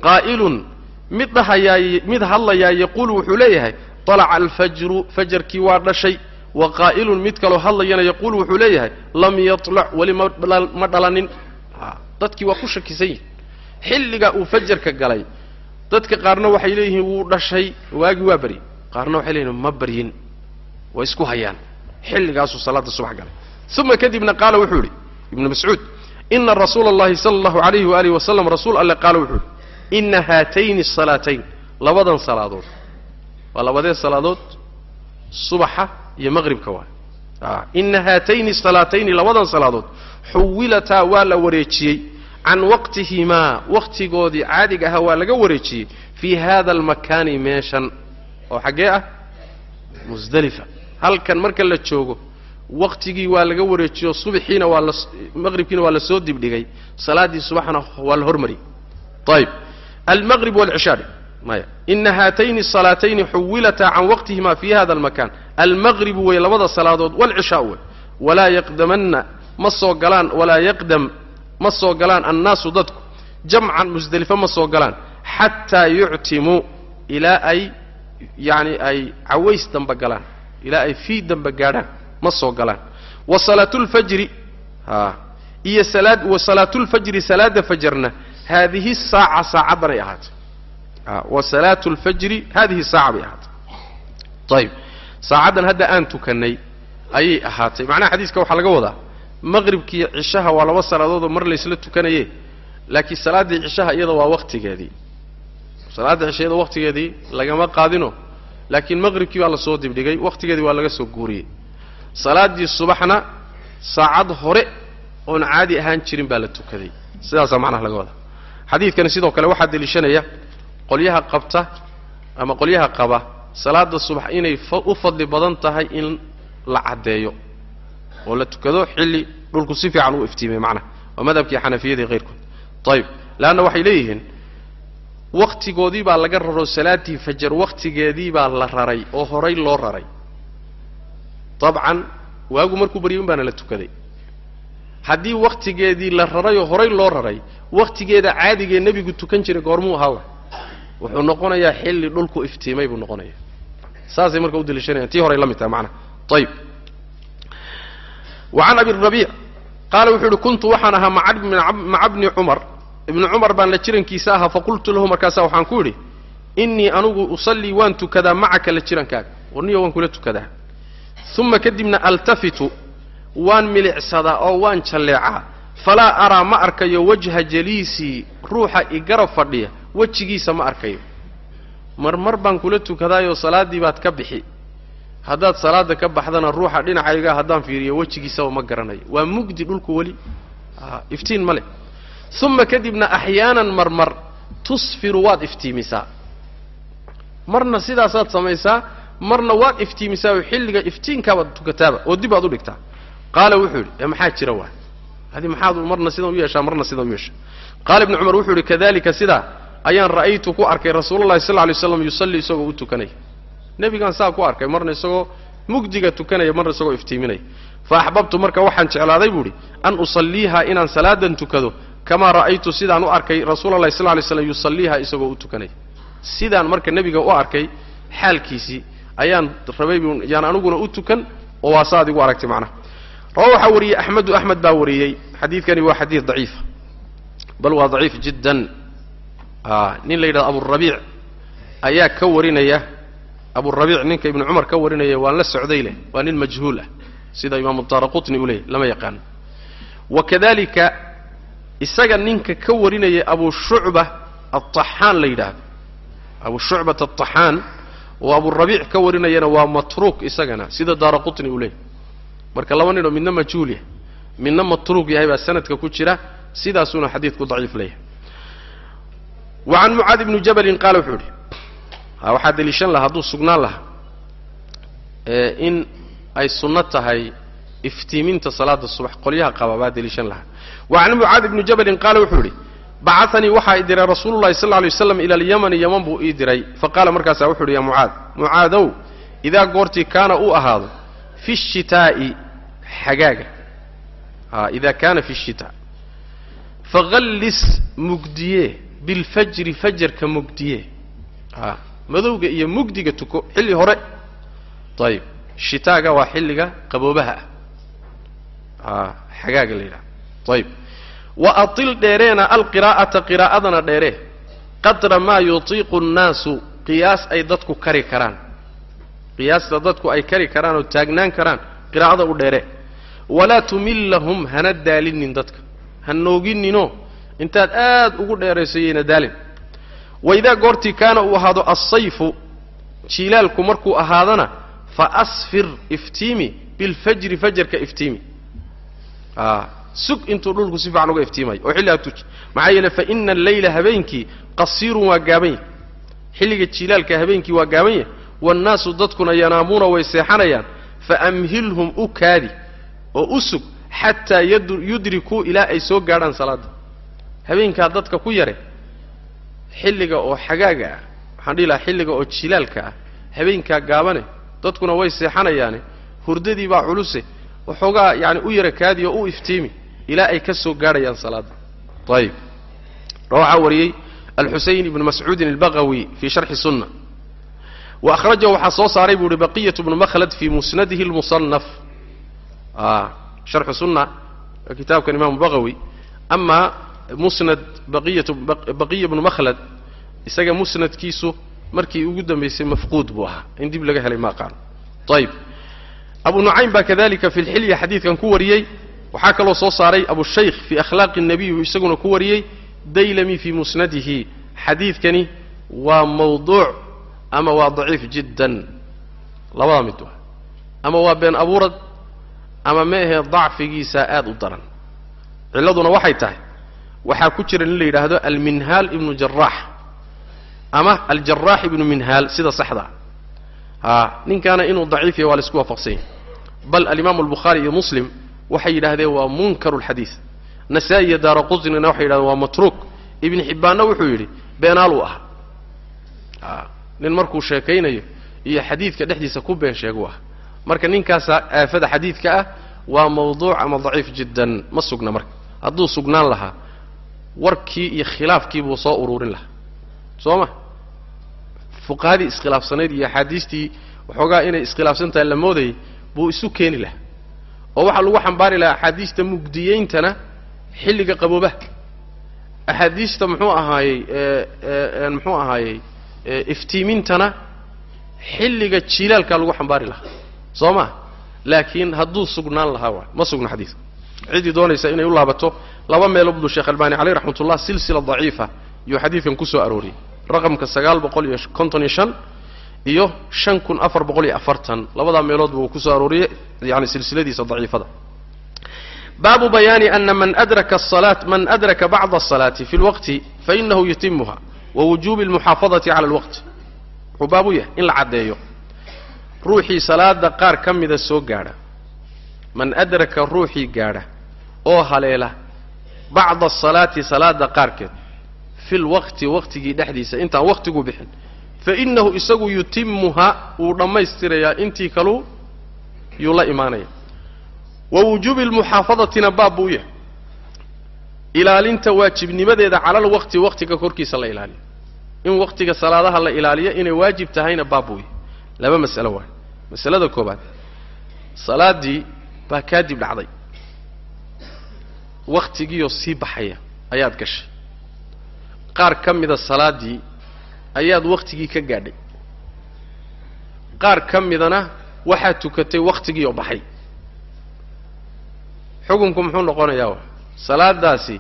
Qaa'ilun mid dhahayaa mid hadlayaa yaquulu wuxuu leeyahay alaca alfajru fajarkii waa dhashay. Wa qaa'ilun mid kaloo hadlayana yaquulu wuxuu leeyahay lam yalac weli ma dhalanin dadkii waa ku shakisan yihiin xilliga uu fajarka galay dadka qaarna waxay leeyihiin wuu dhashay waagii waa baryi qaarna waxay leeyihiin ma baryin way isku hayaan. Xilligaasuu salaada subax galay. Uma kadibna qaala wuxuu yidhi ibnu mascuud ina rasuula اllahi sala allahu alayhi waalihi wasalam rasuul alle qaala wuxuu yidhi ina haatayni asalaatayn labadan salaadood. Waa labadee salaadood subaxa iyo maqribka waay ina haatayni salaatayni labadan salaadood. Xuwilataa waa la wareejiyey can waqtihimaa wakhtigoodii caadiga ahaa waa laga wareejiyey fii hada almakaani meeshan oo xaggee ah musdelifa halkan marka la joogo waktigii waa laga wareejiyo subaxiina waa la maqribkiina waa la soo dibdhigay salaaddii subaxna waa la hormariyey ayib almaqrib walcishaari maya ina haatayni asalaatayni xuwilataa can waqtihima fi hada almakan almaqribu way labada salaadood walcishaau wey walaa yaqdamanna ma soo galaan walaa yaqdam ma soo galaan annaasu dadku. Jamcan musdelifo ma soo galaan. Xataa yuctimuu ilaa ay yacni ay caways damba galaan. Ilaa ay fii damba gaadhaan ma soo galaan. Wa salaatulfajri a iyo salaad wa salaatulfajri salaada fajarna haadihi saaca saacaddan ay ahaatay. Wa salaatu haadihi saaca bay ahaatay. Ayib saacaddan hadda aan tukannay ayay ahaatay. Macnaha xadiiska waxaa laga wadaa maqribkiiyo cishaha waa laba salaadoodoo mar laysla tukanaye laakiin salaaddii cishaha iyada waa wakhtigeedii salaadda cisha iyada wakhtigeedii lagama qaadino laakiin maqribkii baa la soo dibdhigay wakhtigeedii waa laga soo guuriyey. Salaaddii subaxna saacad hore oon caadi ahaan jirin baa la tukaday. Sidaasaa macnaha laga wadaa. Xadiidkani sidoo kale waxaa deliishanaya qolyaha qabta ama qolyaha qaba salaada subax inay u fadli badan tahay in la caddeeyo oo la tukado xilli dhulku si fiican u iftiimay macnaha waa madhabkii xanafiyadii hayrkood ayib leanna waxay leeyihiin wakhtigoodii baa laga raro salaaddii fajar wakhtigeedii baa la raray oo horay loo raray. Dabcan waagu markuu baryay un baana la tukaday. Haddii wakhtigeedii la raray oo horay loo raray wakhtigeeda caadigee nebigu tukan jiray goormuu ahaawa wuxuu noqonayaa xilli dhulku iftiimay buu noqonaya saasay marka u daliishanayaan tii horay la mid tahay macnaha. Ayib can abi rabiic qaala wuxuu uhi kuntu waxaan ahaa maca bni cumar ibni cumar. Baan la jirankiisa ahaa faqultu lahu markaasaa waxaan ku idhi innii anugu usallii waan tukadaa macaka la jirankaaga. Warniyo waan kula tukadaa. Uma kadibna altafitu waan milicsadaa oo waan jalleecaa. Falaa araa ma arkayo wajha jaliisii ruuxa igarab fadhiya wejigiisa ma arkayo. Marmar baan kula tukadaayoo salaaddii baad ka bixi haddaad salaada ka baxdana ruuxa dhinacayga haddaan fiiriyo wejigiisaba ma garanayo. Waa mugdi dhulku weli. Iftiin ma leh. Uma kadibna axyaanan marmar tusfiru waad iftiimisaa. Marna sidaasaad samaysaa marna waad iftiimisaa oo xilliga iftiinkaabaad tukataaba oo dib aad u dhigtaa. Qaala wuxuu yidhi ee maxaa jira waa adi maxaad marna sidan u yeeshaa marna sidan u yeeshaa. Qaala ibnu cumar wuxuu yidhi kadalika sidaa ayaan ra'aytu ku arkay rasuululahi sal lay slam yusallii isagoo u tukanaya nebigaan saa ku arkay marna isagoo mugdiga tukanaya marna isagoo iftiiminaya fa axbabtu marka waxaan jeclaaday buu idhi an usalliiha inaan salaadan tukado kamaa ra'aytu sidaan u arkay rasuulalahi sal lay slam yusalliiha isagoo u tukanaya sidaan marka nebiga u arkay xaalkiisii ayaan rabay yaan aniguna u tukan oo waa saaad igu aragtay macnaha. Rawa waxaa wariyey axmedu axmed baa wariyey xadiidkani waa xadiid daciifa bal waa daciif jiddan. Nin la yidhahdo aburabiic ayaa ka warinaya aburabiic ninka ibnu cumar ka warinaya waan la socday leh waa nin majhuul ah sida imaamu daara qutni uu lama yaqaano wa kadalika isaga ninka ka warinaya abu shucba alطaxaan la yidhaahdo. Abu shucbat alطaxaan oo aburabiic ka warinayana waa matruuk isagana sida daara uu leeyay marka laba ninoo midna majhuul yahay midna matruuk yahay baa sanadka ku jira sidaasuuna xadiidku daciif leeyahay. Wa can mucaad ibni jabalin qaala wuxuu idhi waxaa deliishan laha hadduu sugnaan lahaa in ay sunno tahay iftiiminta salaada subax qolyaha qaba baa deliishan lahaa. Wa can mucaad ibni jabalin qaala wuxuu idhi bacatanii waxaa i diray rasuulu sal lla lay ila alyamani yaman buu ii diray. Faqaala markaasaa wuxu uhi ya mucaad mucaadow idaa goortii kaana uu ahaado fi shitaa'i xagaaga. A ida kaana fi shitaa faqallis mugdiye bilfajri fajarka mugdiye madowga iyo mugdiga tuko xilli hore. Ayib shitaaga waa xilliga qaboobaha. Ah xagaaga la yidhaha. Ayib wa atil dheereena alqiraa'ata qiraa'adana dheeree qadra maa yutiiqu nnaasu. Qiyaas ay dadku kari karaan. Qiyaasta dadku ay kari karaan oo taagnaan karaan qiraa'ada u dheere. Walaa tumillahum hana daalinin dadka. Ha noogininoo intaad aad ugu dheerayso yayna daalin waidaa goortii kaana uu ahaado alsayfu jiilaalku markuu ahaadana fa asfir iftiimi bilfajri fajarka iftiimi. Sug intuu dhulku si fiican uga iftiimayo oo xilligaa tuji maxaa yeele fa ina alleyla habeenkii qasiirun waa gaaban yahy xilliga jiilaalka habeenkii waa gaaban yahy waannaasu dadkuna yanaamuuna way seexanayaan. Faamhilhum u kaadi oo u sug xataa yudrikuu ilaa ay soo gaadhaan salaadda. Habeenkaa dadka ku yare xilliga oo xagaaga ah waxaan dhihi lahaa xilliga oo jilaalka ah habeenkaa gaabane dadkuna way seexanayaane hurdadii baa culuse waxoogaa yaani u yara kaadi u iftiimi ilaa ay ka soo gaadhayaan salaadda. Ayib waxaa wariyey alxuseyn ibnu mascuudin albagawi fii sharxi sunna. Wa akhrajahu waxaa soo saaray buu uhi baqiyatu bnu makhlad fii musnadihi lmusanaf sharxu sunna kitaabkan imaamu bagawi amaa musnad baqiya bnu makhlad isaga musnadkiisu markii ugu dambaysay mafquud buu ahaa. In dib laga helay ma aqaano ayib abu nucaym baa kadalika fi lxilya xadiidkan ku wariyey. Waxaa kaloo soo saaray abushaykh fii akhlaaqi الnabiy uu isaguna ku wariyey. Daylami fii musnadihi. Xadiidkani waa mawduuc ama waa daciif jiddan? Labada mid waa. Ama waa been abuurad? Ama ma ahee dacfigiisa aad u daran? Cilladuna waxay tahay waxaa ku jira nin la yidhaahdo alminhaal ibnu jaraax ama aljaraax ibnu minhaal sida saxda. A ninkaana inuu daciif yahay waa la isku waafaqsan yahy bal alimaamu albukhaari iyo muslim waxay yidhahdeen waa munkaru lxadiid nasaa-i iyo daara qusnina waxay yidhahdeen waa matruuk. Ibni xibbaanna wuxuu yidhi beenaal uu ahaa a nin markuu sheekaynayo iyo xadiidka dhexdiisa ku been sheegu ah. Marka ninkaasaa aafada xadiidka ah waa mawduuc ama daciif jiddan. Ma sugna marka. Hadduu sugnaan lahaa warkii iyo khilaafkii buu soo ururin lahaa. Soo ma? Fuqahadii iskhilaafsanayd iyo axaadiistii waxoogaa inay iskhilaafsan tahay la moodayay buu isu keeni lahaa. Oo waxaa lagu xambaari lahaa axaadiista mugdiyeyntana xilliga qaboobaha axaadiista muxuu ahaayey muxuu ahaayey iftiimintana xilliga jiilaalkaa lagu xambaari lahaa. Soo ma? Laakiin hadduu sugnaan lahaa waay ma sugna xadiidka ciddii doonaysa inay u laabato laba meelood buu sheekh albani caleyh raxmat ullah silsila daciifa iyuu xadiidkan ku soo arooriyey raqamka sagaal boqol iyo konton iyo shan iyo shan kun afar boqol iyo afartan. Labadaa meelood buu ku soo arooriyey yani silsiladiisa daciifada. Baabu bayaani ana man adraka asalaat man adraka bacda asalaati fi lwaqti fainahu yutimuha wa wujuubi almuxaafadati cala alwaqti. Wuxuu baabu yahay in la caddeeyo. Ruuxii salaada qaar ka mida soo gaadha. Man adraka ruuxii gaadha oo haleela bacda asalaati salaada qaarkeed fi lwaqti waqtigii dhexdiisa intaan waqtigu bixin fa innahu isagu yutimuha wuu dhammaystirayaa intii kaluu yuu la imaanaya. Wa wujuubi lmuxaafadatina baab buu yahay. Ilaalinta waajibnimadeeda cala alwaqti waqtiga korkiisa la ilaaliyo. In waqtiga salaadaha la ilaaliyo inay waajib tahayna baab buu yahay. Laba mas'alo waayo masalada koobaad salaaddii baa kaadib dhacday wakhtigiioo sii baxaya ayaad gashay. Qaar ka mida salaaddii ayaad wakhtigii ka gaadhay. Qaar ka midana waxaad tukatay wakhtigii oo baxay. Xukunku muxuu noqonayaa salaadaasi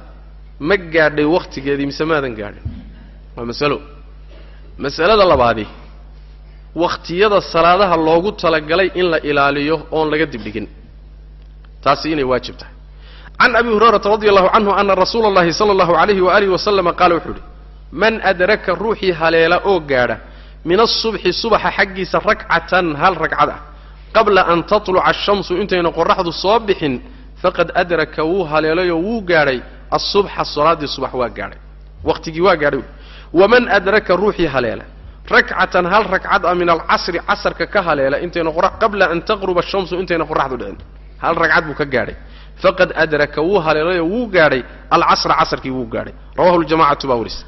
ma gaadhay wakhtigeedii mise maadan gaadhin? Waa masalo. Mas'alada labaadi wakhtiyada salaadaha loogu talagalay in la ilaaliyo oon laga dibdhigin taasi inay waajib tahay can abi hurayrata radi allahu canhu ana rasuula اllahi sala allahu alayhi waalihi wasalama qaala wuxuu idhi man adraka ruuxii haleela oo gaadha min asubxi subaxa xaggiisa rakcatan hal ragcad ah qabla an tatluca ashamsu intayna qoraxdu soo bixin faqad adraka wuu haleelayoo wuu gaadhay asubxa salaaddii subax waa gaadhay wakhtigii waa gaadhay waman adraka ruuxii haleela rakcatan hal ragcad ah min alcasri casarka ka haleela intayna qora qabla an taqruba ashamsu intayna qoraxdu dhicin hal ragcad buu ka gaadhay faqad adraka wuu haleelayoo wuu gaadhay alcasra casarkii wuu gaadhay. Rawahu ljamacatu baa warisa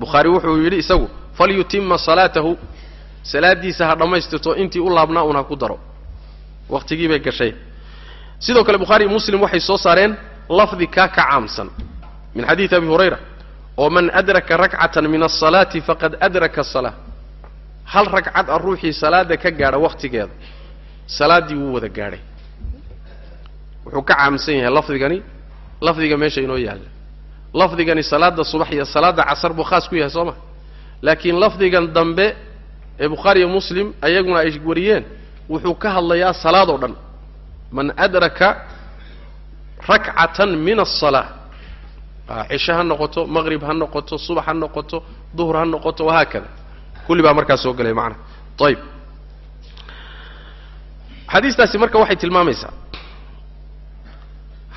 bukhaari wuxuu yidhi isagu falyutima salaatahu. Salaadiisa ha dhammaystirto intii u laabnaa un ha ku daro. Wakhtigii bay gashay. Sidoo kale bukhaari iyo muslim waxay soo saareen lafdi kaa ka caamsan min xadiidi abi hurayra oo man adraka rakcatan min asalaati faqad adraka asalaa hal ragcad a ruuxii salaada ka gaadha wakhtigeeda salaaddii wuu wada gaadhay wuxuu ka caamsan yahay lafdigani lafdiga meesha inoo yaalla lafdigani salaada subax iyo salaada casar buu khaas ku yahay soo ma? Laakiin lafdigan dambe ee bukhaariyo muslim ayaguna ay wariyeen wuxuu ka hadlayaa salaad oo dhan. Man adraka rakcatan min asalaa cisho ha noqoto maqrib ha noqoto subax ha noqoto duhur ha noqoto wahaakada kulli baa markaas soo gelay macana ayib xadiistaasi marka waxay tilmaamaysaa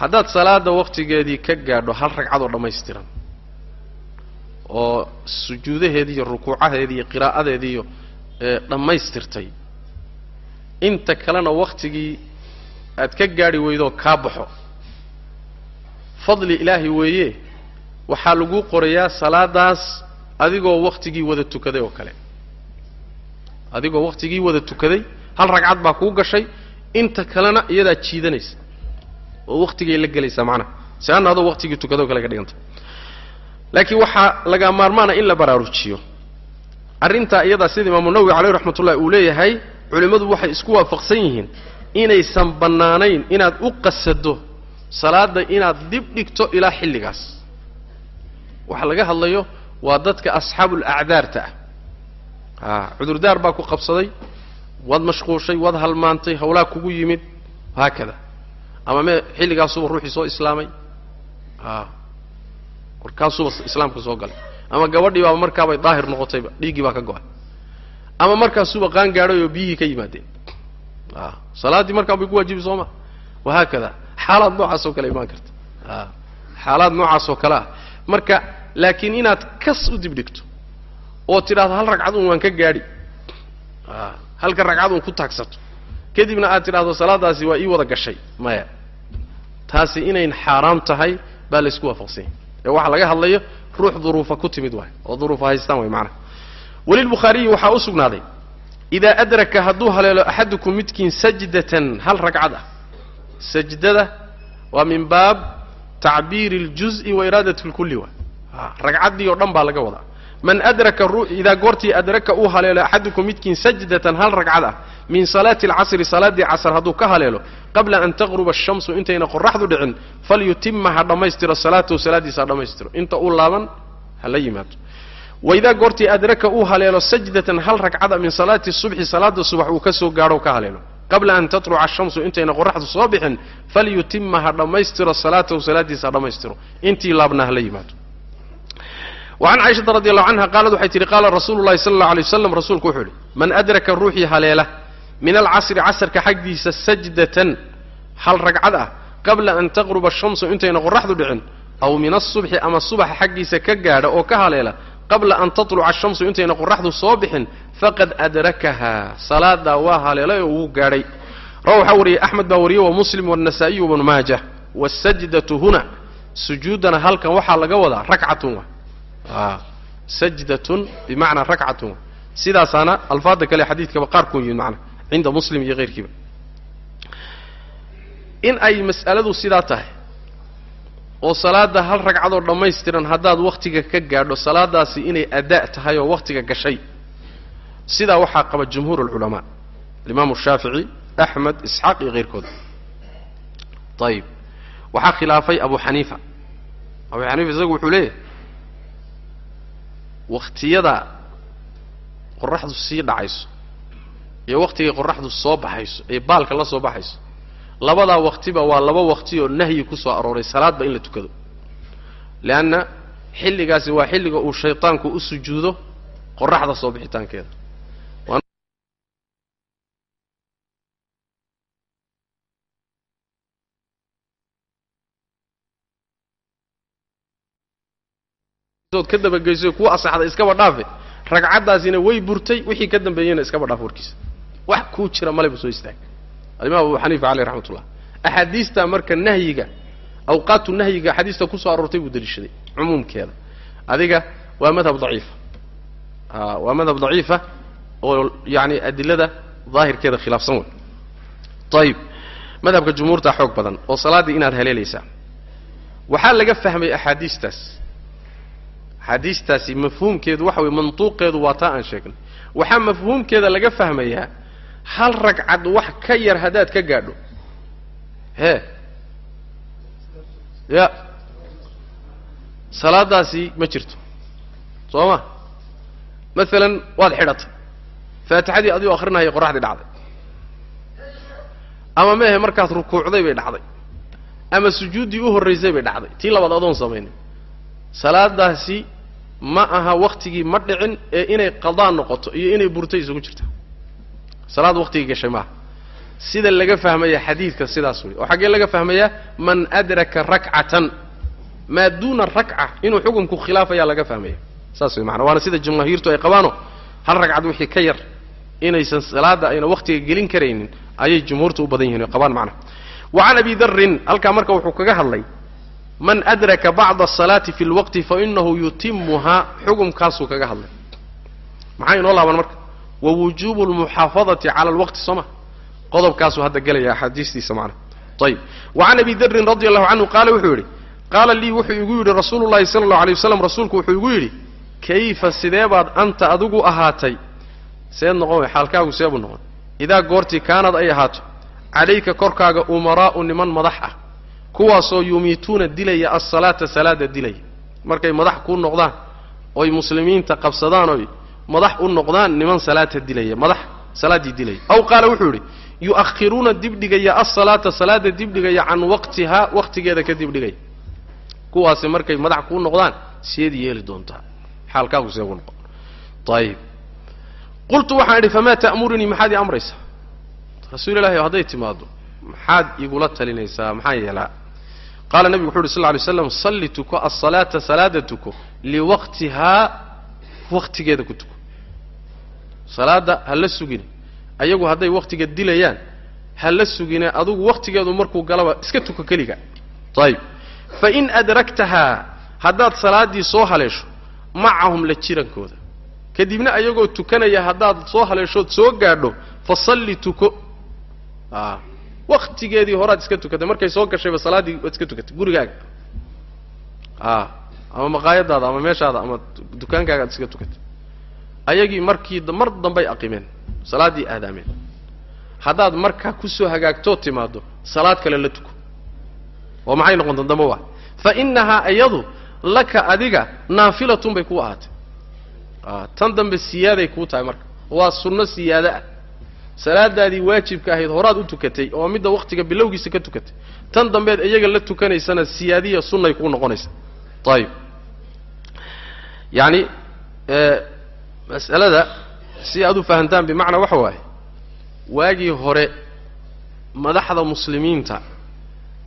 haddaad salaada wakhtigeedii ka gaadho hal ragcadoo dhammaystiran oo sujuudaheedii iyo rukuucaheedii iyo qiraa'adeedii iyo dhammaystirtay inta kalena wakhtigii aad ka gaadhi weydoo kaa baxo. Fadli ilaahi weeye waxaa laguu qorayaa salaadaas adigoo wakhtigii wada tukaday oo kale. Adigoo wakhtigii wada tukaday hal ragcad baa kuu gashay inta kalena iyadaad jiidanaysa oo wakhtigay la gelaysaa macnaha. Si anna adoo wakhtigii tukadoo kale ka dhiganta. Laakiin waxaa laga maarmaana in la baraarujiyo. Arrintaa iyadaa sida imaamu nawowi caleyh raxmatullahi uu leeyahay culimmadu waxay isku waafaqsan yihiin inaysan bannaanayn inaad u qasado salaadda inaad dib dhigto ilaa xilligaas. Waxa laga hadlayo waa dadka asxaabul acdaarta ah. A cudurdaar baa ku qabsaday waad mashquushay waad halmaantay hawlaa kugu yimid haakada ama me xilligaasuba ruuxii soo islaamay. A warkaasuba islaamka soo galay. Ama gabadhii baaba markaabay daahir noqotayba dhiiggii baa ka go'ay. Ama markaasuba qaan gaadhay oo biyihii ka yimaadeen. A salaaddii markaa bay ku waajibi soo ma. Wahaakada xaalaad noocaas oo kale imaan karta. Xaalaad noocaas oo kale ah. Marka laakiin inaad kas u dibdhigto oo tidhaahdo hal ragcad un waan ka gaadhi. Halka ragcad un ku taagsato kadibna aad tidhaahdo salaadaasi waa ii wada gashay maya taasi inayn xaaraam tahay baa laysku waafaqsanya ee waxaa laga hadlayo ruux duruufa ku timid waay oo duruufa haystaan way macnaha walilbukhaariyi waxaa u sugnaaday idaa adraka hadduu haleelo axadukum midkiin sajdatan hal ragcad ah sajdada waa min baab tacbiiri اljuز'i wa iraadat اlkulli waay ragcaddii oo dhan baa laga wadaa man adraka idaa goortii adraka uu haleelo axadukum midkiin sajdatan hal ragcad ah min salaati alcasri salaaddii casr hadduu ka haleelo qabla an taqruba ashamsu intayna qoraxdu dhicin falyutima ha dhammaystiro salaatahu salaaddiisa ha dhammaystiro. Inta uu laaban ha la yimaado waidaa goortii adraka uu haleelo sajdatan hal ragcada min salaati subxi salaada subax uu ka soo gaadho ka haleelo. Qabla an tatluca ashamsu intayna qoraxdu soo bixin falyutima ha dhammaystiro salaatahu salaaddiisa ha dhammaystiro. Intii laabna ha la yimaado wacan caaishata radi allahu canha qaalad waxay tihi qaala rasuulu llahi sala allau alay waslam rasuulku wuxuu yihi man adraka ruuxii haleela min alcasri casarka xaggiisa sajdatan hal ragcad ah qabla an taqruba ashamsu intayna qoraxdu dhicin aw min asubxi ama subaxa xaggiisa ka gaadha oo ka haleela qabla an tatluca ashamsu intayna qoraxdu soo bixin faqad adrakahaa salaadaa waa haleelay oo wuu gaadhay. Rawa waxaa wariyey axmed baa wariyey wa muslim waannasaa'iyu wabnu maajah waasajdatu huna sujuudana halkan waxaa laga wadaa rakcatun wa sajdatun bimacnaa rakcatun wa sidaasaana alfaadda kale xadiidkaba qaarkuu yimid macna cinda muslim iyo keyrkiiba in ay mas'aladu sidaa tahay oo salaada hal ragcadoo dhammaystiran haddaad wakhtiga ka gaadho salaadaasi inay adaa' tahay oo wakhtiga gashay sidaa waxaa qaba jumhuur alculamaa alimaamu shaafici axmed isxaaq iyo keyrkooda ayib waxaa khilaafay abu xaniifa abu xaniifa isagu wuxuu leeyahay wakhtiyada qoraxdu sii dhacayso iyo wakhtigay qoraxdu soo baxayso ee baalka la soo baxayso. Labadaa waktiba waa laba wakti oo nahyi ku soo arooray salaadba in la tukado. Leanna xilligaasi waa xilliga uu shaytaanku u sujuudo qoraxda soo bixitaankeeda. Ka dabageyso kuwa asaxda iskaba dhaafe. Ragcaddaasina way burtay wixii ka dambeeyeyna iskaba dhaaf warkiisa wax kuu jira maleba soo istaag. Alimaam abu xaniifa caleyh raxmat ullah axaadiistaa marka nahyiga awqaatu nahyiga axaadiista ku soo aroortay buu daliishaday cumuumkeeda. Adiga waa madhab daciifa. A waa madhab daciifa oo yani adilada daahirkeeda khilaafsan wey. Ayib madhabka jumhuurtaa xoog badan oo salaaddii inaad haleelaysaa. Waxaa laga fahmay axaadiistaas. Axaadiistaasi mafhuumkeedu waxa weye mantuuqeedu waa taa aan sheegnay. Waxaa mafhuumkeeda laga fahmayaa hal ragcad wax ka yar haddaad ka gaadho. Hee ya. Salaadaasi ma jirto. Soo ma maalan waad xidhatay. Faatixadii adigoo akrinahaya qoraxdii dhacday. Ama mehe markaad rukuucday bay dhacday. Ama sujuuddii u horraysay bay dhacday. Tii labaad adoon samaynin. Salaadaasi ma aha waktigii ma dhicin ee inay qadaa noqoto iyo inay burtay isugu jirta salaad waktigii gashay maaha sida laga fahmaya xadiidka sidaas wey oo xaggee laga fahmayaa man adraka rakcatan maa duuna rakca inuu xukunku khilaafayaa laga fahmaya. Saas wey maana waana sida jamaahiirtu ay qabaano hal ragcad wixii ka yar inaysan salaada ayna waktiga gelin karaynin ayay jumhuurtu u badan yihiin o qabaan macnaha wa can abi darin halkaa marka wuxuu kaga hadlay man adraka bacda asalaati fi lwaqti fainahu yutimuhaa xukumkaasuu kaga hadlay. Maxaa inoo laaban marka wa wujubu lmuxaafadati cala alwaqti soo qodobkaasuu hadda gelaya axaadiistiisa macnaha. Ayib wa abi darin radi allahu canhu qaala wuxuu yidhi qaala lii wuxuu igu yidhi rasuulu llahi sala allahu alay waslam rasuulku wuxuu igu yidhi kayfa sidee baad anta adigu ahaatay? Seed noqon way xaalkaagu seebuu noqon. Idaa goortii kaanad ay ahaato calayka korkaaga umaraa'u niman madax ah kuwaasoo yumiituuna dilaya alsalaata salaada dilaya. Markay madax kuu noqdaan oy muslimiinta qabsadaan oy madax u noqdaan niman salaata dilaya madax salaaddii dilaya. Aw qaala wuxuu yidhi yu'akhiruuna dibdhigaya alsalaata salaada dibdhigaya can waqtihaa waqtigeeda ka dibdhigaya kuwaasi markay madax kuu noqdaan seed yeeli doontaa. Xaalkaagu seebuu noqon. Ayib qultu waxaan idhi famaa ta'murunii maxaad ii amraysaa? Rasuul ilahi hadday timaado maxaad igula talinaysaa maxaan yeelaa? Qaala nebigu wuxu uhi sal ly slam salli tuko alsalaata salaada tuko liwaqtihaa waqtigeeda ku tuko salaadda ha la sugine ayagu hadday waqtiga dilayaan ha la sugine adugu waqtigeedu markuu galaba iska tuko keliga. Ayib fain adraktahaa haddaad salaaddii soo haleesho macahum la jirankooda. Kadibna ayagoo tukanaya haddaad soo haleeshood soo gaadho fasalli tuko. A waktigeedii horaad iska tukatay markay soo gashayba salaaddii waad iska tukatay gurigaaga. Ama maqaayadaada ama meeshaada ama dukaankaaga ad iska tukatay ayagii markii mar dambay aqimeen salaaddii aadaameen. Haddaad markaa ku soo hagaagtoo timaado salaad kale la tuko. Oo maxay noqonta dambe waa? Fa innahaa iyadu laka adiga naafilatun bay kuu ahaatay. A tan dambe siyaaday kuu tahay marka. Waa sunno siyaado ah. Salaadaadii waajibka ahayd horaad u tukatay oo midda waktiga bilowgiisa ka tukatay. Tan dambeed iyaga la tukanaysana siyaadiya sunnay kuu noqonaysa. Ayib yacani mas'alada si aad u fahantaan bimacnaa waxa waaye waagii hore madaxda muslimiinta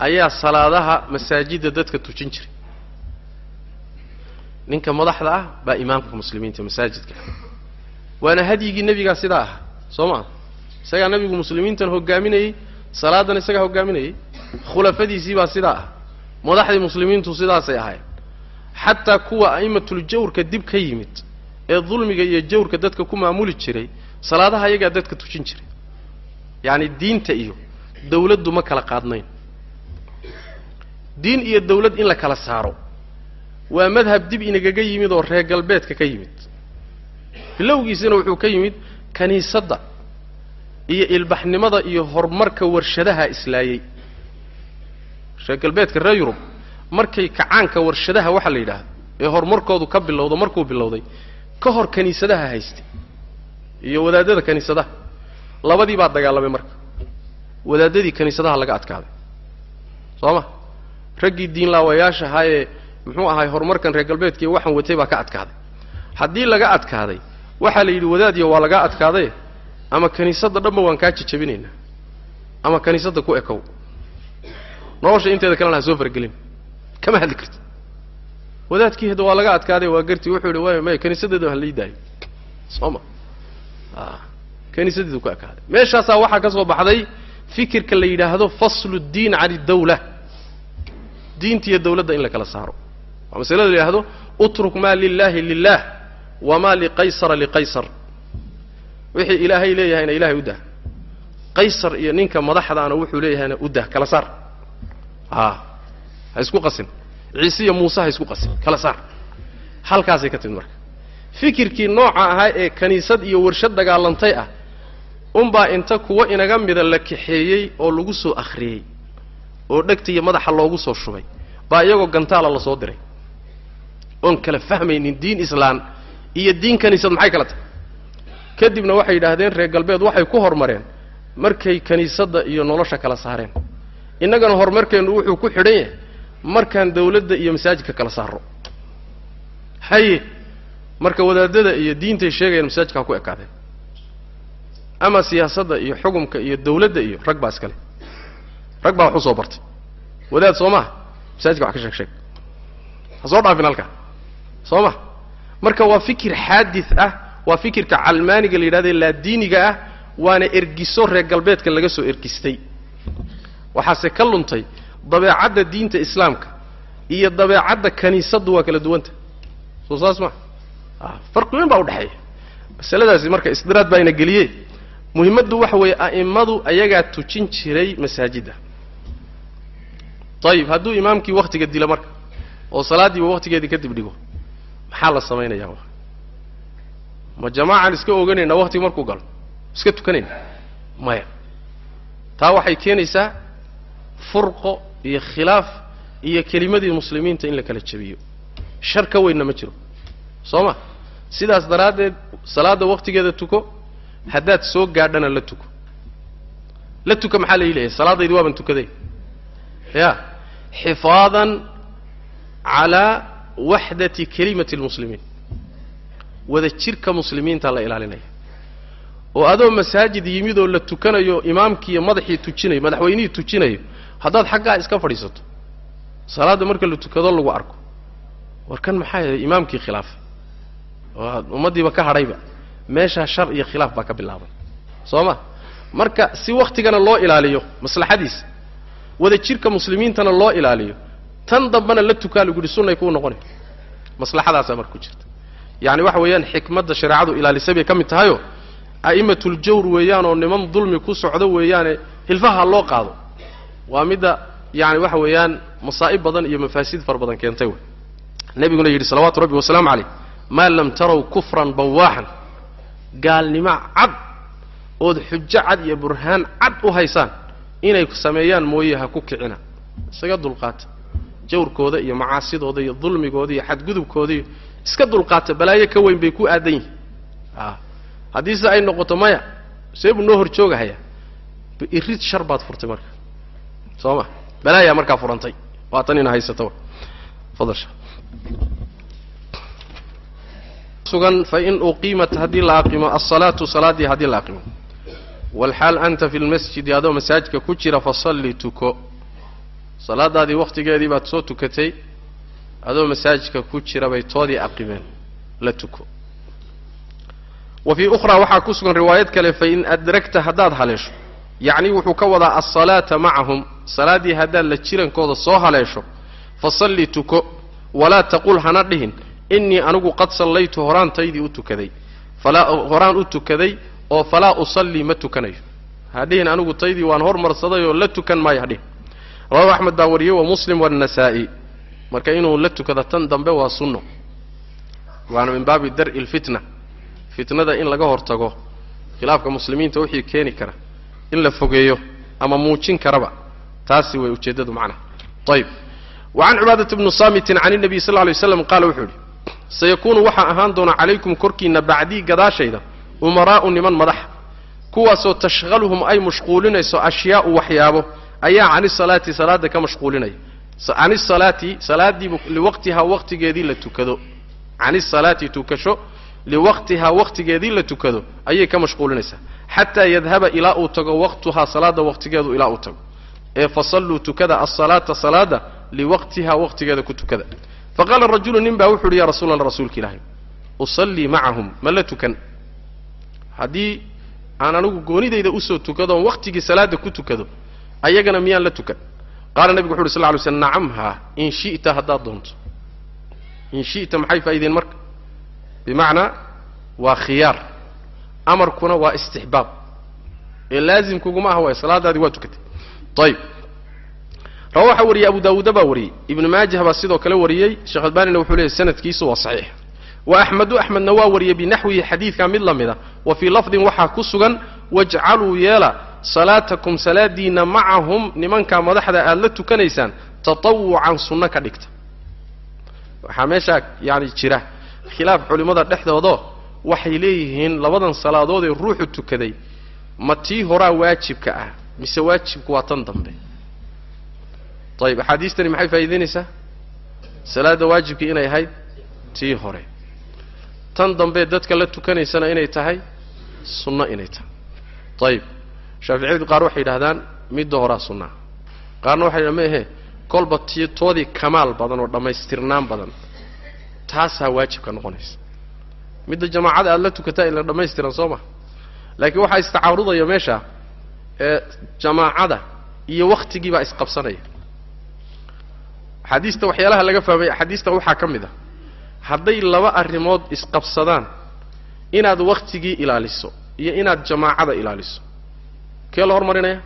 ayaa salaadaha masaajidda dadka tujin jiray. Ninka madaxda ah baa imaamka muslimiinta masaajidka waana hadyigii nebigaa sidaa ah soo maa isagaa nebigu muslimiintan hogaaminayey salaadan isagaa hogaaminayey khulafadiisii baa sidaa ah madaxdii muslimiintu sidaasay ahayd xataa kuwa a'immatul jawrka dib ka yimid ee dulmiga iyo jawrka dadka ku maamuli jiray salaadaha ayagaa dadka tujin jiray. Yacani diinta iyo dawladdu ma kala qaadnayn. Diin iyo dawlad in la kala saaro waa madhab dib inagaga yimid oo reer galbeedka ka yimid. Bilowgiisina wuxuu ka yimid kiniisadda iyo ilbaxnimada iyo horumarka warshadaha islaayey reer galbeedka reer yurub markay kacaanka warshadaha waxaa la yidhaahdo ee horumarkoodu ka bilowdo markuu bilowday ka hor kiniisadaha haystay iyo wadaadada kiniisadaha labadii baa dagaalamay marka. Wadaadadii kiniisadaha laga adkaaday. Soo ma raggii diinlaawayaasha ahaa ee muxuu ahay horumarkan reer galbeedka iyo waxaan watay baa ka adkaaday. Haddii laga adkaaday waxaa la yidhi wadaadiyo waa lagaa adkaadaye ama kiniisadda dhanba waan kaa jajabinaynaa ama kiniisadda ku ekow? Nolosha inteeda kalena ha soo fargelin kama hadli karti wadaadkii hadda waa laga adkaaday waa gartii wuxuu yidhi way may kiniisaddeeda ha lii soo ma. A kiniisaddeedu ku ekaaday meeshaasaa waxaa ka soo baxday fikirka la yidhaahdo faslu ddiin can iddawla diinta iyo dawladda in la kala saaro. Waa masalada la yidhahdo utruk maa lilahi lilah wamaa liqaysara liqaysar. Wixii ilaahay leeyahayna ilahay u dah qaysar iyo ninka madaxdaana wuxuu leeyahayna u dah kala saar. A ha isku qasin ciise iyo muuse ha isku qasin kala saar. Halkaasay ka timid marka. Fikirkii nooca ahaa ee kiniisad iyo warshad dagaalantay ah unbaa inta kuwa inaga mida la kaxeeyey oo lagu soo akhriyey oo dhegta iyo madaxa loogu soo shubay baa iyagoo gantaala la soo diray. Oon kala fahmaynin diin islaan iyo diin kiniisad maxay kala tahay? Kadibna waxay yidhaahdeen reer galbeed waxay ku hormareen markay kiniisadda iyo nolosha kala saareen. Innagana horumarkeennu wuxuu ku xidhan yahay markaan dawladda iyo masaajidka kala saaro haye marka wadaadada iyo diintay sheegayaan masaajidka ha ku ekaadeen. Ama siyaasadda iyo xukumka iyo dawladda iyo rag baa iskale. Rag baa wax u soo bartay. Wadaad soo maha masaajidka wax ka sheeg sheeg. Ha soo dhaafin halkaa soo ma marka waa fikir xaadis ah waa fikirka calmaaniga la yidhahda laadiiniga ah waana ergiso reer galbeedka laga soo ergistay. Waxaase ka luntay dabeecadda diinta islaamka iyo dabeecadda kaniisaddu waa kala duwanta. Soo saas maa farqi weyn baa udhexeeya masaladaasi marka isdiraad baa ina geliyee muhimmaddu waxa weeye a'immadu ayagaa tujin jiray masaajidda. Ayib hadduu imaamkii waktiga dila marka oo salaaddiiba waktigeedii kadib dhigo maxaa la samaynayaa ma jamaacaan iska oganaynaa waktiga markuu galo? Iska tukanayna maya. Taa waxay keenaysaa furqo iyo khilaaf iyo kelimadii muslimiinta in la kala jabiyo shar ka weynna ma jiro. Soo ma? Sidaas daraaddeed salaadda waktigeeda tuko haddaad soo gaadhana la tuko. La tuka maxaa la ii leeyahay salaadaydi waaban tukaday ya xifaadan calaa waxdati kelimati lmuslimiin wada jirka muslimiinta la ilaalinaya. Oo adoo masaajid yimid oo la tukanayo imaamkiiyo madaxii tujinayo madaxweynihii tujinayo haddaad xaggaa iska fadhiisato salaadda marka la tukado lagu arko. War kan maxaa yahay imaamkii khilaafay oo ummaddiiba ka hadhayba meeshaa shar iyo khilaaf baa ka bilaabay. Soo ma? Marka si waktigana loo ilaaliyo maslaxadiisa wada jirka muslimiintana loo ilaaliyo tan dambana la tukaa lagu yihi sunnay kuu noqonay. Maslaxadaasaa marka jirta. Yacani waxa weeyaan xikmadda shareecadu ilaalisay bay ka mid tahayo a'imatuljawr weeyaan oo niman dulmi ku socdo weeyaane hilfaha loo qaado waa midda yani waxa weeyaan masaa'ib badan iyo mafaasid fara badan keentay wey. Nebiguna yidhi salawaatu rabbi wasalaamu calayh. Maa lam taraw kufran bawaaxan gaalnimo cad ood xujo cad iyo burhaan cad u haysaan inay sameeyaan mooye ha ku kicina. Isaga dulqaata jawrkooda iyo macaasidooda iyo dulmigooda iyo xadgudubkooda iyo iska dulqaata balaayo ka weyn bay ku aadan yihiin a haddiise ay noqoto maya see buu noo hor joogahaya irid shar baad furtay marka soo ma? Balaayaa markaa furantay. Waa tan ina haysata sugan fain uqiimat haddii la aqimo alsalaatu salaaddii haddii la aqimo walxaal anta fi lmasjidi adoo masaajidka ku jira fasalli tuko. Salaadaadii wakhtigeedii baad soo tukatay adoo masaajidka ku jira bay toodii aqimeen la tuko. Wa fii ukhraa waxaa ku sugan riwaayad kale fain adragta haddaad haleesho. Yacni wuxuu ka wadaa alsalaata macahum salaaddii haddaad la jirankooda soo haleesho fasalli tuko walaa taqul hana dhihin innii anigu qad sallaytu horaantaydii u tukaday. Horaan u tukaday oo falaa usallii ma tukanayo. Hadhihin anigu taydii waan hormarsaday oo la tukan maayo hadhihin rawahu axmed baa wariyey wa muslim waannasaa'i marka inuu la tukado tan dambe waa sunno. Waana min baabi dar'i lfitna fitnada in laga hortago khilaafka muslimiinta wixii keeni kara in la fogeeyo ama muujin karaba taasi way ujeeddadu macnaha ayib wa can cibaadati bni saamitin can inabiy sal ly slam qaala wuxuu yidhi sayakuunu waxaa ahaan doona calaykum korkiinna bacdii gadaashayda umaraa'u niman madaxa kuwaasoo tashhaluhum ay mashquulinayso ashyaau waxyaabo ayaa cani salaati salaada ka mashquulinaya. Can isalaati salaadiibu liwaqtihaa waqtigeedii la tukado. Can isalaati tukasho liwaqtihaa waqtigeedii la tukado ayay ka mashquulinaysaa. Xataa yadhaba ilaa uu tago waqtuhaa salaada waqtigeedu ilaa uu tago ee fasalluu tukada asalaata salaada liwaqtihaa waqtigeeda ku tukada. Faqaala rajulu nin baa wuxu uhi ya rasuul alla rasuulka ilaahay usallii macahum ma la tukan. Haddii aan anigu goonidayda u soo tukadoon waqtigii salaada ku tukado ayagana miyaan la tukan? Qaala nebigu wuxu uhi sal ly slm nacam haa in shi'ta haddaad doonto. In shi'ta maxay faa'iideen marka? Bimacnaa waa khiyaar. Amarkuna waa istixbaab. Ee laazimkuguma aha waay salaadaadii waa tukatay ayib rawa waxaa wariyey abu daawuuda baa wariyey ibnu maajah baa sidoo kale wariyey sheekh albanina wuxuu leeyay sanadkiisu waa saxiix. Wa axmedu axmedna waa wariyey binaxwihi xadiidka mid la mida. Wa fii lafdin waxaa ku sugan wajcaluu yeela salaatakum salaadiinna macahum nimankaa madaxda aad la tukanaysaan tatawucan sunno ka dhigta. Waxaa meeshaa yani jira khilaaf culimmada dhexdoodo waxay leeyihiin labadan salaadood ee ruuxu tukaday. Ma tii horaa waajibka ah mise waajibku waa tan dambe. Ayib axaadiistani maxay faa'iidaynaysaa? Salaadda waajibkii inay ahayd tii hore. Tan dambe dadka la tukanaysana inay tahay sunno inay tahay. Ayib shaaficiyadu qaar waxay yidhahdaan midda horaa sunnaa qaarna waxay yidhahan maehe kolba ti toodii kamaal badan oo dhammaystirnaan badan taasaa waajibka noqonaysa. Midda jamaacada aada la tukataa ila dhammaystiran soo ma. Laakiin waxaa istacaarudaya meesha ee jamaacada iyo waktigii baa isqabsanaya. Axaadiista waxyaalaha laga fahmay axaadiista waxaa ka mid a hadday laba arrimood isqabsadaan inaad waktigii ilaaliso iyo inaad jamaacada ilaaliso. Kee la hormarinaya?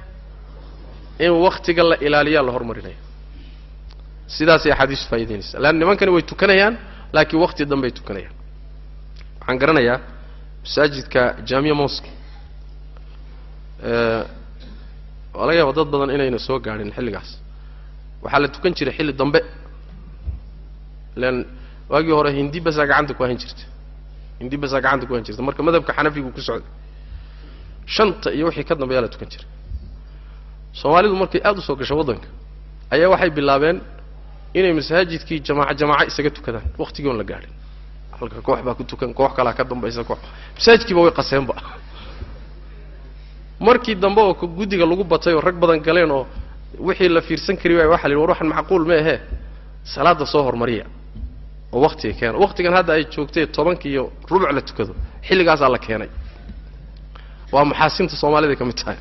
In waktiga la ilaaliyaa la hormarinaya. Sidaasay axaadiistu faa'idaynaysa leanna nimankani way tukanayaan laakiin wakti danbay tukanayaan. Waxaan garanayaa masaajidka jaamiya mosk waa laga yaaba dad badan inayna soo gaadhin xilligaas. Waxaa la tukan jiray xilli dambe. Lean waagii hore hindi basaa gacanta ku hayn jirta hindi basaa gacanta ku hayn jirta marka madhabka xanafigu ku socday. Shanta iyo wixii ka dambeeyaa la tukan jiray. Soomaalidu markay aada u soo gasho waddanka ayaa waxay bilaabeen inay masaajidkii jamaaca jamaaca isaga tukadaan. Waktigii oon la gaadhin. Halka koox baa ku tukan koox kalaa ka dambaysa koox. Masaajidkiiba way qaseenba markii dambe oo guddiga lagu batay oo rag badan galeen oo wixii la fiirsan kari waaya waxa la yidhi war waxan macquul ma ahee. Salaada soo hormariya oo waktiga keena waktigan hadda ay joogtay tobanka iyo rubuc la tukado. Xilligaasaa la keenay. Waa maxaasinta soomaalida ka mid tahay.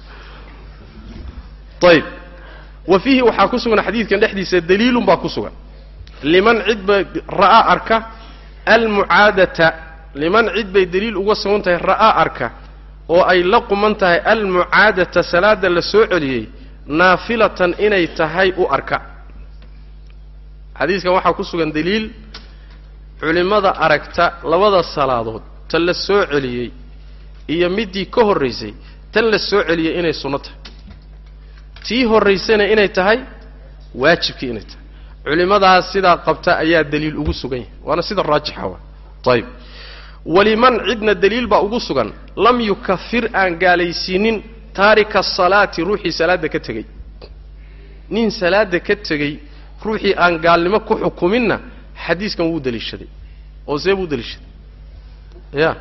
Ayib wa fiihi waxaa ku sugan xadiidkan dhexdiisa daliilun baa ku sugan. Liman cid bay ra'aa arka almucaadata. Liman cid bay daliil uga sugan tahay ra'aa arka oo ay la quman tahay almucaadata salaada la soo celiyey naafilatan inay tahay u arka. Xadiiskan waxaa ku sugan daliil culimmada aragta labada salaadood ta la soo celiyey iyo midii ka horraysay tan la soo celiyey inay sunno tahay. Tii horraysayna inay tahay waajibkii inay tahay. Culimmadaas sidaa qabta ayaa daliil ugu sugan yahay waana sida raajixa wa ayib waliman cidna daliil baa ugu sugan lam yukafir aan gaalaysiinin taarika asalaati ruuxii salaadda ka tegey. Nin salaadda ka tegey ruuxii aan gaalnimo ku xukuminna xadiiskan wuu daliishaday oo see buu daliishaday. Ya.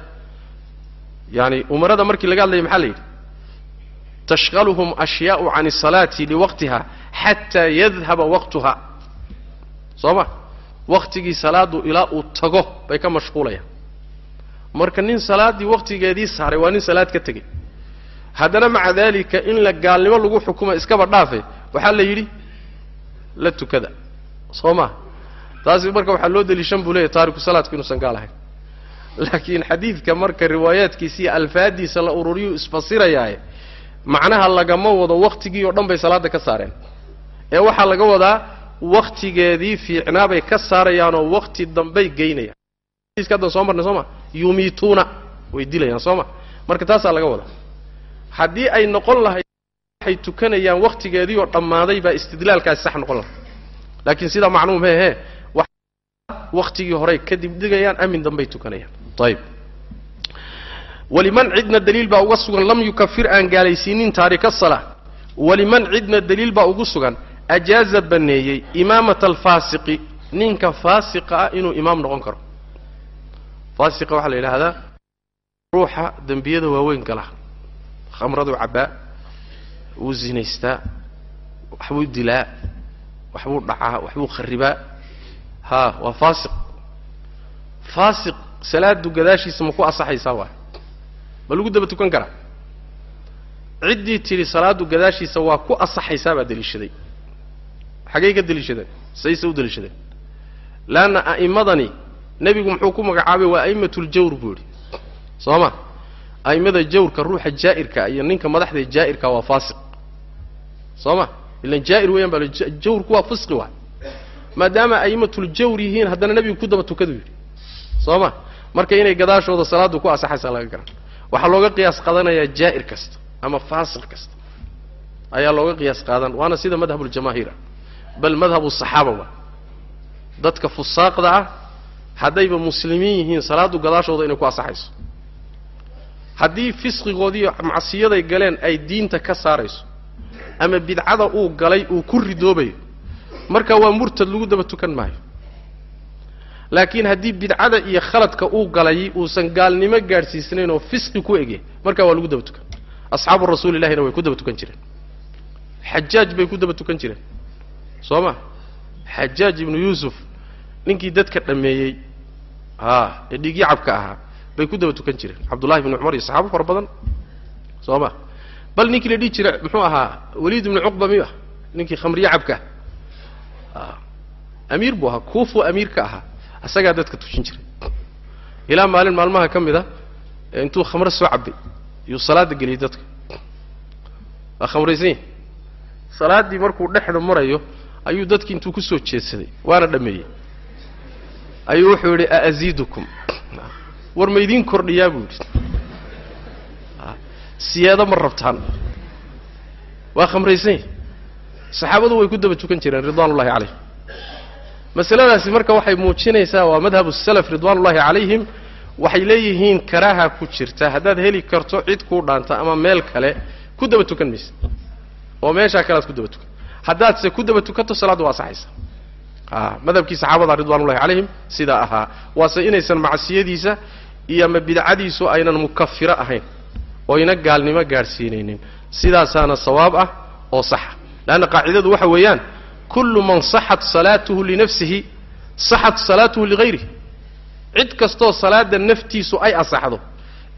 Yaani umarada markii laga hadlaya maxaa la yidhi? Tashqaluhum ashyaau can asalaati liwaqtiha xataa yadhaba waqtuha. Soo ma? Waktigii salaadu ilaa uu tago bay ka mashquulayaan marka nin salaaddii waktigeedii saaray waa nin salaad ka tegey. Haddana maca daalika in la gaalnimo lagu xukuma iskaba dhaafe waxaa la yidhi la tukada. Soo ma taasi marka waxaa loo deliishan buu leeyahy taariku salaadku inuusan gaal ahayn. Laakiin xadiidka marka riwaayaadkiisa iyo alfaadiisa la ururiyuu isfasirayaaye macnaha lagama wado waktigii oo dhan bay salaadda ka saareen. Ee waxaa laga wadaa waktigeedii fiicnaa bay ka saarayaanoo wakti dambay geynayaan. Haddan soo marnay soo ma yumiituuna. Way dilayaan soo ma? Marka taasaa laga wadaa. Haddii ay noqon lahayd waxay tukanayaan waktigeedii oo dhammaaday baa istidlaalkaasi sax noqon lahay laakiin sidaa macnuu meehe waktigii horey kadib dhigayaan amin dambay tukanayaan. Ayib waliman cidna daliil baa uga sugan lam yukafir aan gaalaysiinin taarika salaa waliman cidna daliil baa ugu sugan ajaaza baneeyey imaamat alfaasiqi ninka faasiqa ah inuu imaam noqon karo faasiqa waxaa la yidhaahdaa ruuxa dembiyada waaweyn gala khamraduu cabbaa wuu zinaystaa waxbuu dilaa waxbuu dhacaa waxbuu kharibaa ha waa faasiq. Faasiq salaadu gadaashiisa ma ku asaxaysaa waay? Ma lagu daba tukan karaa? Ciddii tidhi salaadu gadaashiisa waa ku asaxaysaa baa deliishaday. Xaggay ka deliishadeen sayse u deliishadeen leanna a'immadani nebigu muxuu ku magacaabay waa a'immatljawr buu yidhi. Soo ma? A'immada jawrka ruuxa jaa'irka iyo ninka madaxda jaa'irka waa faasiq. Soo ma? Ilan jaa'ir weeyaan baa jawrku waa fisqi waay. Maadaama a'immatljawr yihiin haddana nebigu ku daba tukadu yidhi. Soo ma? Marka inay gadaashooda salaaddu ku asaxaysaa laga garan. Waxaa looga qiyaas qaadanayaa jaa'ir kasta ama faasiq kasta. Ayaa looga qiyaas qaadan waana sida madhabuljamaahiir ah. Bal madhabu saxaaba waa dadka fusaaqda ah haddayba muslimiin yihiin salaaddu gadaashooda inay ku asaxayso haddii fisqigoodiiyo macsiyaday galeen ay diinta ka saarayso ama bidcada uu galay uu ku ridoobayo marka waa murtad lagu daba tukan maayo. Laakiin haddii bidcada iyo khaladka uu galay uusan gaalnimo gaadhsiisnayn oo fisqi ku ege markaa waa lagu daba tukan. Asxaabu rasuulillahina way ku daba tukan jireen. Xajaaj bay ku daba tukan jireen. Soo ma? Xajaaj ibnu yuusuf ninkii dadka dhammeeyey a ee dhiigyacabka ahaa bay ku daba tukan jireen. Cabdullahi ibnu cumar iyo saxaabo fara badan. Soo ma? Bal ninkii la dhihi jira muxuu ahaa waliid ibnu cuqba miyu ah ninkii khamriyacabka ah amiir buu ahaa kuufuu amiir ahaa. Isagaa dadka tujin jiray. Ilaa maalin maalmaha ka mid a intuu khamro soo cabay iyuu salaada geliyey dadka. Waa khamraysan yahi salaaddii markuu dhexda marayo ayuu dadki intuu ku soo jeedsaday waana dhammeeyey ayuu wuxuu yidhi aaziidukum war ma idiin kordhiyaa buu yidhi. Siyaado ma rabtaan. Waa khamraysan yahi saxaabadu way ku daba tukan jireen ridwaan ullahi calayhim. Masaladaasi marka waxay muujinaysaa waa madhabu salaf ridwaan ullahi calayhim waxay leeyihiin karaaha ku jirta. Haddaad heli karto cid kuu dhaanta ama meel kale ku daba tukan maysa. Oo meeshaa kalead ku daba tukan. Haddaadse ku daba tukanto salaaddu waa asaxaysa a madhabkii saxaabada ridwan ullahi calayhim sidaa ahaa. Waase inaysan macsiyadiisa iyo ama bidcadiisu aynan mukafiro ahayn oyna gaalnimo gaadhsiinaynin sidaasaana sawaab ah oo saxa leanna qaacidadu waxa weeyaan kullu man saxat salaatuhu linafsihi saxat salaatuhu ligayrihi cid kastoo salaada naftiisu ay asaxdo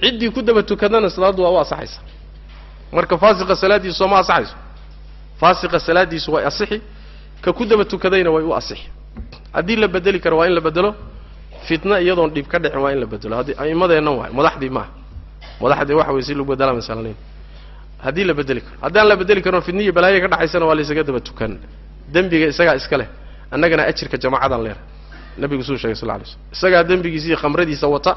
ciddii ku daba tukadana salaaddu waa u asaxaysa marka faasiqa salaaddiisu sooma asaxayso? Faasiqa salaaddiisu way asixi ka ku daba tukadayna way u asixi haddii la bedeli karo waa in la bedelo. Fitna iyadoon dhib ka dhicin waa in la bedelo. Haddii a'immadeennan waay madaxdii maaha madaxdii waxa weye si lagu bedelaa masalanayn haddii la bedeli karo. Haddaan la bedeli karon fitna iyo balaayo ka dhaxaysana waa laysaga daba tukan. Dembiga isagaa iska leh. Annagana ajirka jamacadan leer. Nabigu suu shegay sal lla slm isagaa dembigiisa iyo khamradiisa wata.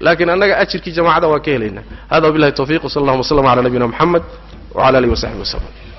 Laakiin annaga ajirkii jamacada waan ka helaynaa. Hada wabillahi tawfiq wsala allahuma w sllam nabiyina moxamed wala alihi wasaxbi waslem